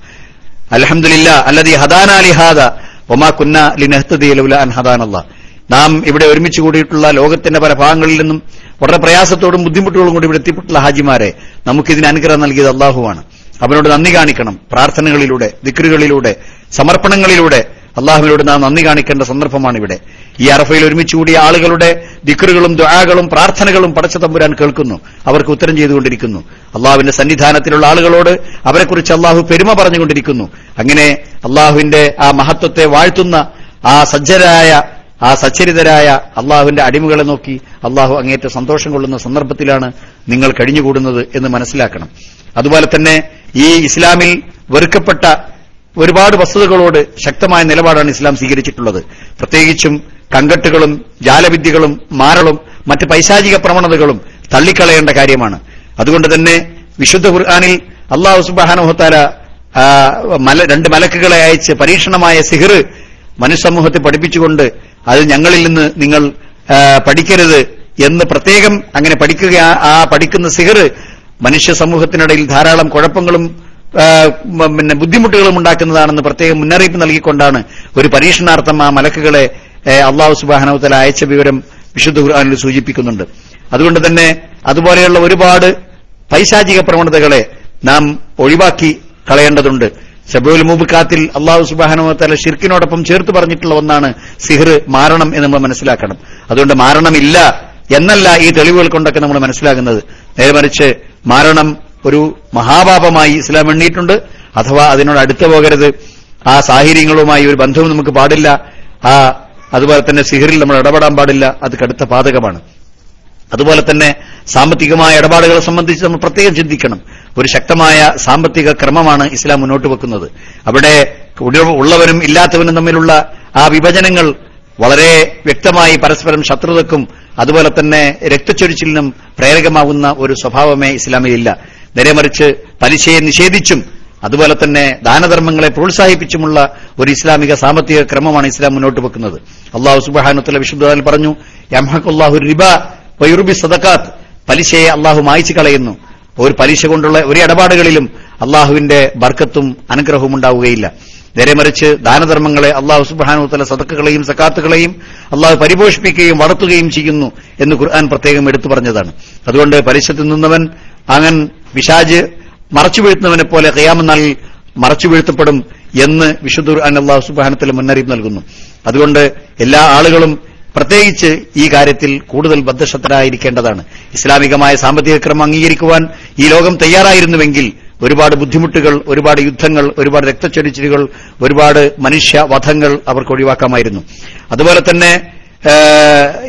അലഹമില്ല അല്ലതി ഹദാനാലിഹാദ ഒമാ കുന്ന ലിനഹ്തദിയലുല അൻ ഹദാനല്ല. നാം ഇവിടെ ഒരുമിച്ച് കൂടിയിട്ടുള്ള ലോകത്തിന്റെ പല ഭാഗങ്ങളിൽ നിന്നും വളരെ പ്രയാസത്തോടും ബുദ്ധിമുട്ടുകളും കൂടി ഇവിടെ എത്തിപ്പെട്ടുള്ള ഹാജിമാരെ നമുക്കിതിന് അനുഗ്രഹം നൽകിയത് അള്ളാഹുവാണ്. അവനോട് നന്ദി കാണിക്കണം പ്രാർത്ഥനകളിലൂടെ ദിക്റുകളിലൂടെ സമർപ്പണങ്ങളിലൂടെ അള്ളാഹുവിനോട് നാം നന്ദി കാണിക്കേണ്ട സന്ദർഭമാണ് ഇവിടെ ഈ അറഫയിൽ ഒരുമിച്ച് കൂടിയ ആളുകളുടെ ദിക്റുകളും ദ്വാകളും പ്രാർത്ഥനകളും പടച്ച തമ്പുരാൻ കേൾക്കുന്നു. അവർക്ക് ഉത്തരം ചെയ്തുകൊണ്ടിരിക്കുന്നു. അള്ളാഹുവിന്റെ സന്നിധാനത്തിലുള്ള ആളുകളോട് അവരെക്കുറിച്ച് അള്ളാഹു പെരുമ പറഞ്ഞുകൊണ്ടിരിക്കുന്നു. അങ്ങനെ അള്ളാഹുവിന്റെ ആ മഹത്വത്തെ വാഴ്ത്തുന്ന ആ സജ്ജരായ ആ സച്ചരിതരായ അള്ളാഹുവിന്റെ അടിമകളെ നോക്കി അള്ളാഹു അങ്ങേറ്റ സന്തോഷം കൊള്ളുന്ന സന്ദർഭത്തിലാണ് നിങ്ങൾ കഴിഞ്ഞുകൂടുന്നത് എന്ന് മനസ്സിലാക്കണം. അതുപോലെ തന്നെ ഈ ഇസ്ലാമിൽ വെറുക്കപ്പെട്ട ഒരുപാട് വസ്തുതകളോട് ശക്തമായ നിലപാടാണ് ഇസ്ലാം സ്വീകരിച്ചിട്ടുള്ളത്. പ്രത്യേകിച്ചും കങ്കട്ടുകളും ജാലവിദ്യകളും മാരളും മറ്റ് പൈശാചിക പ്രവണതകളും തള്ളിക്കളയേണ്ട കാര്യമാണ്. അതുകൊണ്ട് തന്നെ വിശുദ്ധ ഖുർആാനിൽ അള്ളാഹു സുബാനോഹത്താല മല രണ്ട് മലക്കുകളെ അയച്ച് പരീക്ഷണമായ സിഹിർ മനുസമൂഹത്തെ പഠിപ്പിച്ചുകൊണ്ട് അത് ഞങ്ങളിൽ നിന്ന് നിങ്ങൾ പഠിക്കരുത് എന്ന് പ്രത്യേകം അങ്ങനെ പഠിക്കുക ആ പഠിക്കുന്ന സിഹിർ മനുഷ്യ സമൂഹത്തിനിടയിൽ ധാരാളം കുഴപ്പങ്ങളും പിന്നെ ബുദ്ധിമുട്ടുകളും ഉണ്ടാക്കുന്നതാണെന്ന് പ്രത്യേകം മുന്നറിയിപ്പ് നൽകിക്കൊണ്ടാണ് ഒരു പരീക്ഷണാർത്ഥം ആ മലക്കുകളെ അള്ളാഹു സുബാനവത്തല അയച്ച വിവരം വിശുദ്ധ ഖുർആാനിൽ സൂചിപ്പിക്കുന്നുണ്ട്. അതുകൊണ്ട് തന്നെ അതുപോലെയുള്ള ഒരുപാട് പൈശാചിക പ്രവണതകളെ നാം ഒഴിവാക്കി കളയേണ്ടതുണ്ട്. ഷബുൽ മുബുക്കാത്തിൽ അള്ളാഹു സുബാനുവത്തല ഷിർക്കിനോടൊപ്പം ചേർത്ത് പറഞ്ഞിട്ടുള്ള ഒന്നാണ് സിഹർ മാരണം എന്ന് നമ്മൾ മനസ്സിലാക്കണം. അതുകൊണ്ട് മാരണമില്ല എന്നല്ല ഈ തെളിവുകൾ കൊണ്ടൊക്കെ നമ്മൾ മനസ്സിലാകുന്നത്. നേരെ മറിച്ച് മാരണം ഒരു മഹാപാപമായി ഇസ്ലാം എണ്ണിയിട്ടുണ്ട്. അഥവാ അതിനോട് അടുത്തു പോകരുത്. ആ സാഹചര്യങ്ങളുമായി ഒരു ബന്ധവും നമുക്ക് പാടില്ല. ആ അതുപോലെ തന്നെ സിഹിറിൽ നമ്മൾ ഇടപെടാൻ പാടില്ല. അത് കടുത്ത പാതകമാണ്. അതുപോലെ തന്നെ സാമ്പത്തികമായ ഇടപാടുകളെ സംബന്ധിച്ച് നമ്മൾ പ്രത്യേകം ചിന്തിക്കണം. ഒരു ശക്തമായ സാമ്പത്തിക ക്രമമാണ് ഇസ്ലാം മുന്നോട്ട് വെക്കുന്നത്. അവിടെ ഉള്ളവരും ഇല്ലാത്തവരും തമ്മിലുള്ള ആ വിഭജനങ്ങൾ വളരെ വ്യക്തമായി പരസ്പരം ശത്രുതക്കും അതുപോലെ തന്നെ രക്തച്ചൊരിച്ചിലിനും പ്രേരകമാകുന്ന ഒരു സ്വഭാവമേ ഇസ്ലാമിലില്ല. നേരെ മറിച്ച് പലിശയെ നിഷേധിച്ചും അതുപോലെ തന്നെ ദാനധർമ്മങ്ങളെ പ്രോത്സാഹിപ്പിച്ചുമുള്ള ഒരു ഇസ്ലാമിക സാമ്പത്തിക ക്രമമാണ് ഇസ്ലാം മുന്നോട്ട് വെക്കുന്നത്. അള്ളാഹു സുബാനുത്തല വിശുദ്ധ പറഞ്ഞു യംഹഖുല്ലാഹു റിബ വയുറുബി സദക്കാത്ത് പലിശയെ അള്ളാഹു മായ്ച്ചു കളയുന്നു. ഒരു പലിശ കൊണ്ടുള്ള ഒരു ഇടപാടുകളിലും അള്ളാഹുവിന്റെ ബർക്കത്തും അനുഗ്രഹവും ഉണ്ടാവുകയില്ല. നേരെ മറിച്ച് ദാനധർമ്മങ്ങളെ അള്ളാഹു സുബാനുത്തല സദക്കുകളെയും സക്കാത്തുകളെയും അള്ളാഹു പരിപോഷിപ്പിക്കുകയും വളർത്തുകയും ചെയ്യുന്നു എന്ന് ഖുർആൻ പ്രത്യേകം എടുത്തു പറഞ്ഞതാണ്. അതുകൊണ്ട് പലിശ നിന്നവൻ അങ്ങൻ വിഷാജ് മറച്ചു വീഴ്ത്തുന്നവനെ പോലെ കയ്യാമെന്നാൽ മറച്ചു വീഴ്ത്തപ്പെടും എന്ന് വിശുദ്ധ ഖുർആൻ അള്ളാഹു സുബാനത്തിൽ മുന്നറിയിപ്പ് നൽകുന്നു. അതുകൊണ്ട് എല്ലാ ആളുകളും പ്രത്യേകിച്ച് ഈ കാര്യത്തിൽ കൂടുതൽ ബദ്ധശ്രദ്ധരായിരിക്കേണ്ടതാണ് ഇസ്ലാമികമായ സാമ്പത്തിക ക്രമം അംഗീകരിക്കുവാൻ ഈ ലോകം തയ്യാറായിരുന്നുവെങ്കിൽ ഒരുപാട് ബുദ്ധിമുട്ടുകൾ ഒരുപാട് യുദ്ധങ്ങൾ ഒരുപാട് രക്തച്ചൊരിച്ചിലുകൾ ഒരുപാട് മനുഷ്യ വധങ്ങൾ അവർക്ക് ഒഴിവാക്കാമായിരുന്നു. അതുപോലെ തന്നെ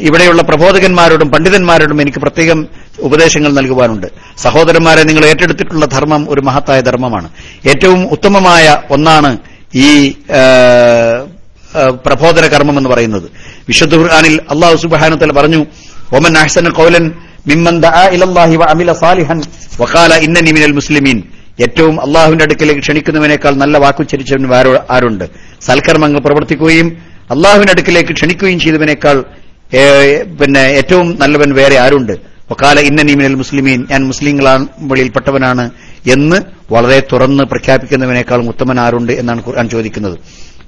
ഇവിടെയുള്ള പ്രബോധകന്മാരോടും പണ്ഡിതന്മാരോടും എനിക്ക് പ്രത്യേകം ഉപദേശങ്ങൾ നൽകുവാനുണ്ട്. സഹോദരന്മാരെ നിങ്ങൾ ഏറ്റെടുത്തിട്ടുള്ള ധർമ്മം ഒരു മഹത്തായ ധർമ്മമാണ്. ഏറ്റവും ഉത്തമമായ ഒന്നാണ് ഈ പ്രബോധന കർമ്മം എന്ന് പറയുന്നത്. വിശുദ്ധ ഖുർആാനിൽ അള്ളാഹു സുബ്ഹാനഹു പറഞ്ഞു ഒമൻ അഹ്സന ഖൗലൻ മിമ്മൻ ദആ ഇലല്ലാഹി വഅമില സാലിഹൻ വഖാല ഇന്നനി മിനൽ മുസ്ലിമീൻ. ഏറ്റവും അള്ളാഹുവിന്റെ അടുക്കലേക്ക് ക്ഷണിക്കുന്നവനേക്കാൾ നല്ല വാക്കുച്ചരിച്ചവൻ ആരോ- ആരുണ്ട്? സൽക്കർമ്മങ്ങൾ പ്രവർത്തിക്കുകയും അള്ളാഹുവിന്റെ അടുക്കിലേക്ക് ക്ഷണിക്കുകയും ചെയ്തവനേക്കാൾ പിന്നെ ഏറ്റവും നല്ലവൻ വേറെ ആരുണ്ട്? ഒക്കാല ഇന്നനി മിനൽ മുസ്ലിമീൻ ഞാൻ മുസ്ലിങ്ങളാണ് മുസ്ലിങ്ങളിൽപ്പെട്ടവനാണ് എന്ന് വളരെ തുറന്ന് പ്രഖ്യാപിക്കുന്നവനേക്കാളും ഉത്തമൻ ആരുണ്ട് എന്നാണ് ഖുർആൻ ചോദിക്കുന്നത്.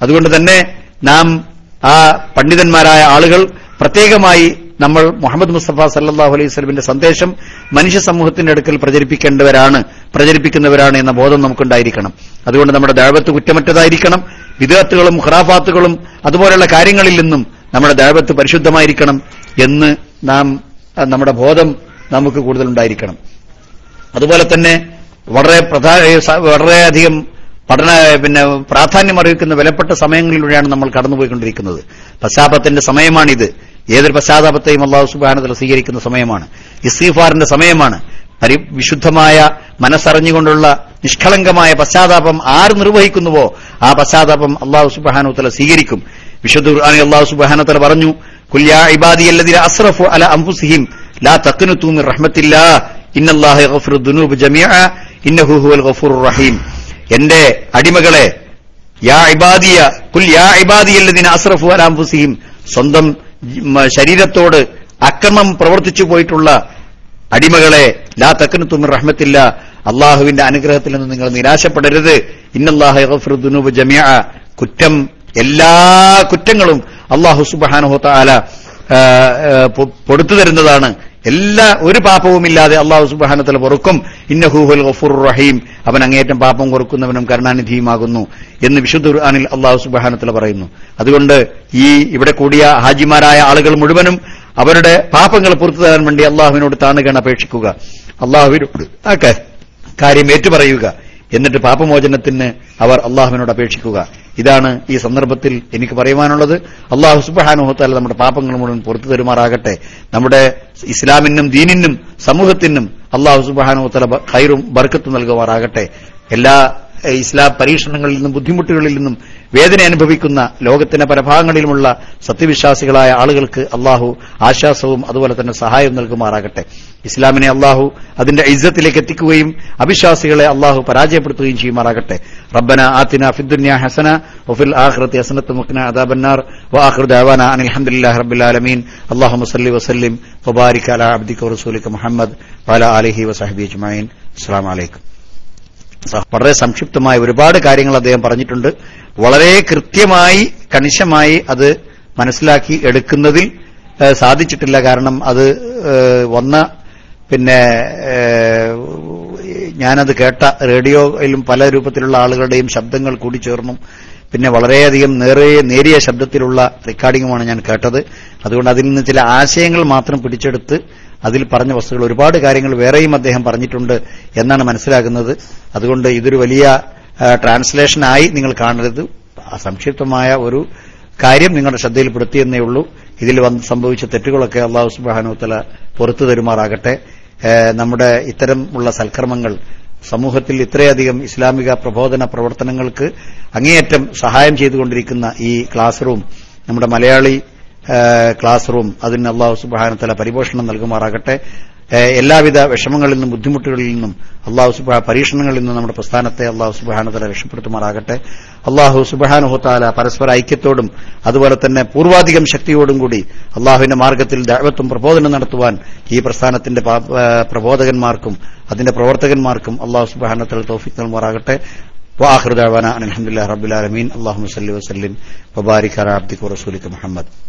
അതുകൊണ്ട് തന്നെ നാം ആ പണ്ഡിതന്മാരായ ആളുകൾ പ്രത്യേകമായി നമ്മൾ മുഹമ്മദ് മുസ്തഫ സല്ലാഹു അലൈഹി സ്വലമിന്റെ സന്ദേശം മനുഷ്യ സമൂഹത്തിന്റെ അടുക്കൽ പ്രചരിപ്പിക്കേണ്ടവരാണ് പ്രചരിപ്പിക്കുന്നവരാണ് എന്ന ബോധം നമുക്കുണ്ടായിരിക്കണം. അതുകൊണ്ട് നമ്മുടെ ദഴവത്ത് കുറ്റമറ്റതായിരിക്കണം വിദേഹത്തുകളും ഖുറാഫാത്തുകളും അതുപോലെയുള്ള കാര്യങ്ങളിൽ നിന്നും നമ്മുടെ ദഴവത്ത് പരിശുദ്ധമായിരിക്കണം എന്ന് നാം നമ്മുടെ ബോധം നമുക്ക് കൂടുതൽ ഉണ്ടായിരിക്കണം അതുപോലെ തന്നെ വളരെ വളരെയധികം പഠന പിന്നെ പ്രാധാന്യം അറിയിക്കുന്ന വിലപ്പെട്ട സമയങ്ങളിലൂടെയാണ് നമ്മൾ കടന്നുപോയിക്കൊണ്ടിരിക്കുന്നത്. പശ്ചാത്തലത്തിന്റെ സമയമാണിത്. ഏതൊരു പശ്ചാത്താപത്തെയും അള്ളാഹു സുബാനത്തിൽ സ്വീകരിക്കുന്ന സമയമാണ്. ഇസ്തീഫാറിന്റെ സമയമാണ്. പരി വിശുദ്ധമായ മനസ്സറിഞ്ഞുകൊണ്ടുള്ള നിഷ്കളങ്കമായ പശ്ചാത്താപം ആര് നിർവഹിക്കുന്നുവോ ആ പശ്ചാത്താപം അള്ളാഹു സുബാനുത്തല സ്വീകരിക്കും. വിശുദ്ധ ഖുർആനിൽ അള്ളാഹു സുബാനത്തല പറഞ്ഞു കുല്യാ ഇബാദിയല്ലദിന അസ്റഫു അല അംഫുസിഹിം ലാ തക്കനു മിർ റഹ്മത്തില്ലാ. ഇന്നല്ലാഹു യഗ്ഫിറു ദുനൂബ് ജമീഅ. ഇന്നഹു ഹുവൽ ഗഫൂർ റഹീം. എന്റെ അടിമകളെ യാ ഇബാദിയ കുൽ യാ ഇബാദിയല്ലതിന അസ്റഫു അല അംഫുസിഹിം സ്വന്തം ശരീരത്തോട് അക്രമം പ്രവർത്തിച്ചു പോയിട്ടുള്ള അടിമകളെ ലാ തക്കനു തുമ്മിർ റഹ്മത്തില്ല അള്ളാഹുവിന്റെ അനുഗ്രഹത്തിൽ നിന്ന് നിങ്ങൾ നിരാശപ്പെടരുത്. ഇന്നല്ലാഹുനൂബ് ജമീഅ. കുറ്റം എല്ലാ കുറ്റങ്ങളും അള്ളാഹു സുബാനുഹോത്ത ആല പൊടുത്തു തരുന്നതാണ്. എല്ലാ ഒരു പാപവും ഇല്ലാതെ അള്ളാഹു സുബാനത്തിൽ പൊറുക്കും. ഇന്നഹുൽ ഗഫൂർ റഹീം. അവൻ അങ്ങേറ്റം പാപം കൊടുക്കുന്നവനും കരുണാനിധിയുമാകുന്നു എന്ന് വിശുദ്ധ ഖുർആാനിൽ അള്ളാഹു സുബാനത്തിൽ പറയുന്നു. അതുകൊണ്ട് ഈ ഇവിടെ കൂടിയ ഹാജിമാരായ ആളുകൾ മുഴുവനും അവരുടെ പാപങ്ങൾ പുറത്തു തരാൻ വേണ്ടി അള്ളാഹുവിനോട് താണുകയാണ് അപേക്ഷിക്കുക. അള്ളാഹുവിനോട് ആ കാര്യം ഏറ്റുപറയുക. എന്നിട്ട് പാപമോചനത്തിന് അവർ അള്ളാഹുവിനോട് അപേക്ഷിക്കുക. ഇതാണ് ഈ സന്ദർഭത്തിൽ എനിക്ക് പറയുവാനുള്ളത്. അള്ളാഹു സുബാനുഹത്താല നമ്മുടെ പാപങ്ങൾ മുഴുവൻ പുറത്തു തരുമാറാകട്ടെ. നമ്മുടെ ഇസ്ലാമിനും ദീനിനും സമൂഹത്തിനും അള്ളാഹു സുബാനുഹത്തല ഖൈറും ബർക്കത്തും നൽകുമാറാകട്ടെ. എല്ലാ ഇസ്ലാം പരീക്ഷണങ്ങളിൽ നിന്നും ബുദ്ധിമുട്ടുകളിൽ നിന്നും വേദന അനുഭവിക്കുന്ന ലോകത്തിന്റെ പരഭാഗങ്ങളിലുമുള്ള സത്യവിശ്വാസികളായ ആളുകൾക്ക് അള്ളാഹു ആശ്വാസവും അതുപോലെ തന്നെ സഹായവും നൽകുമാറാകട്ടെ. ഇസ്ലാമിനെ അള്ളാഹു അതിന്റെ ഇജ്ജത്തിലേക്ക് എത്തിക്കുകയും അവിശ്വാസികളെ അള്ളാഹു പരാജയപ്പെടുത്തുകയും ചെയ്യുമാറാകട്ടെ. റബ്ബന ആത്തിന ഫിദ്ദുന്യ ഹസന വഫിൽ ആഖിറതി ഹസനത്ത് മുഖ്ന അദാബന്നാർ വആഖിറു ദഅവാന അനിൽ ഹംദുലില്ലാഹി റബ്ബിൽ ആലമീൻ. അല്ലാഹുമ്മ സല്ലി വസല്ലിം വബാരിക് അലാ അബ്ദിക വറസൂലിക മുഹമ്മദ് വഅലാ ആലിഹി വസഹ്ബിഹി അജ്മഈൻ. അസ്സലാമു അലൈക്കും. വളരെ സംക്ഷിപ്തമായ ഒരുപാട് കാര്യങ്ങൾ അദ്ദേഹം പറഞ്ഞിട്ടുണ്ട്. വളരെ കൃത്യമായി കണിശമായി അത് മനസ്സിലാക്കി എടുക്കുന്നതിൽ സാധിച്ചിട്ടില്ല. കാരണം അത് വന്ന പിന്നെ ഞാനത് കേട്ട റേഡിയോയിലും പല രൂപത്തിലുള്ള ആളുകളുടെയും ശബ്ദങ്ങൾ കൂടി ചേർന്നും പിന്നെ വളരെയധികം നേരിയ ശബ്ദത്തിലുള്ള റെക്കോർഡിംഗുമാണ് ഞാൻ കേട്ടത്. അതുകൊണ്ട് അതിൽ നിന്ന് ചില ആശയങ്ങൾ മാത്രം പിടിച്ചെടുത്ത് അതിൽ പറഞ്ഞ വസ്തുക്കൾ ഒരുപാട് കാര്യങ്ങൾ വേറെയും അദ്ദേഹം പറഞ്ഞിട്ടുണ്ട് എന്നാണ് മനസ്സിലാക്കുന്നത് അതുകൊണ്ട് ഇതൊരു വലിയ ട്രാൻസ്ലേഷനായി നിങ്ങൾ കാണരുത്. സംക്ഷിപ്തമായ ഒരു കാര്യം നിങ്ങളുടെ ശ്രദ്ധയിൽപ്പെടുത്തിയെന്നേ ഉള്ളൂ. ഇതിൽ വന്ന് സംഭവിച്ച തെറ്റുകളൊക്കെ അള്ളാഹു സുബാനുത്തല പുറത്തു തരുമാറാകട്ടെ. നമ്മുടെ ഇത്തരമുള്ള സൽക്കർമ്മങ്ങൾ സമൂഹത്തിൽ ഇത്രയധികം ഇസ്ലാമിക പ്രബോധന പ്രവർത്തനങ്ങൾക്ക് അങ്ങേയറ്റം സഹായം ചെയ്തുകൊണ്ടിരിക്കുന്ന ഈ ക്ലാസ് റൂം നമ്മുടെ മലയാളി ക്ലാസ് റൂം അതിന് അള്ളാഹു സുബാനത്തല പരിപോഷണം നൽകുമാറാകട്ടെ. എല്ലാവിധ വിഷമങ്ങളിൽ നിന്നും ബുദ്ധിമുട്ടുകളിൽ നിന്നും അള്ളാഹു സുബാ പരീക്ഷണങ്ങളിൽ നിന്നും നമ്മുടെ പ്രസ്ഥാനത്തെ അള്ളാഹു സുബാനത്തല രക്ഷപ്പെടുത്തുമാറാകട്ടെ. അള്ളാഹു സുബാനുഹത്താല പരസ്പര ഐക്യത്തോടും അതുപോലെ തന്നെ പൂർവാധികം ശക്തിയോടും കൂടി അള്ളാഹുവിന്റെ മാർഗത്തിൽ ദൈവത്വം പ്രബോധനം നടത്തുവാൻ ഈ പ്രസ്ഥാനത്തിന്റെ പ്രബോധകന്മാർക്കും അതിന്റെ പ്രവർത്തകന്മാർക്കും അള്ളാഹു സുബാനത്തല തോഫിക് നൽകുമാറാകട്ടെ. വാഹൃദാന അലഹമുല്ലാ റബുലാലമീൻ അള്ളാഹു വസ്ലിം വബാരിഖ് അബ്ദിഖു റസൂലിക് മുഹമ്മദ്.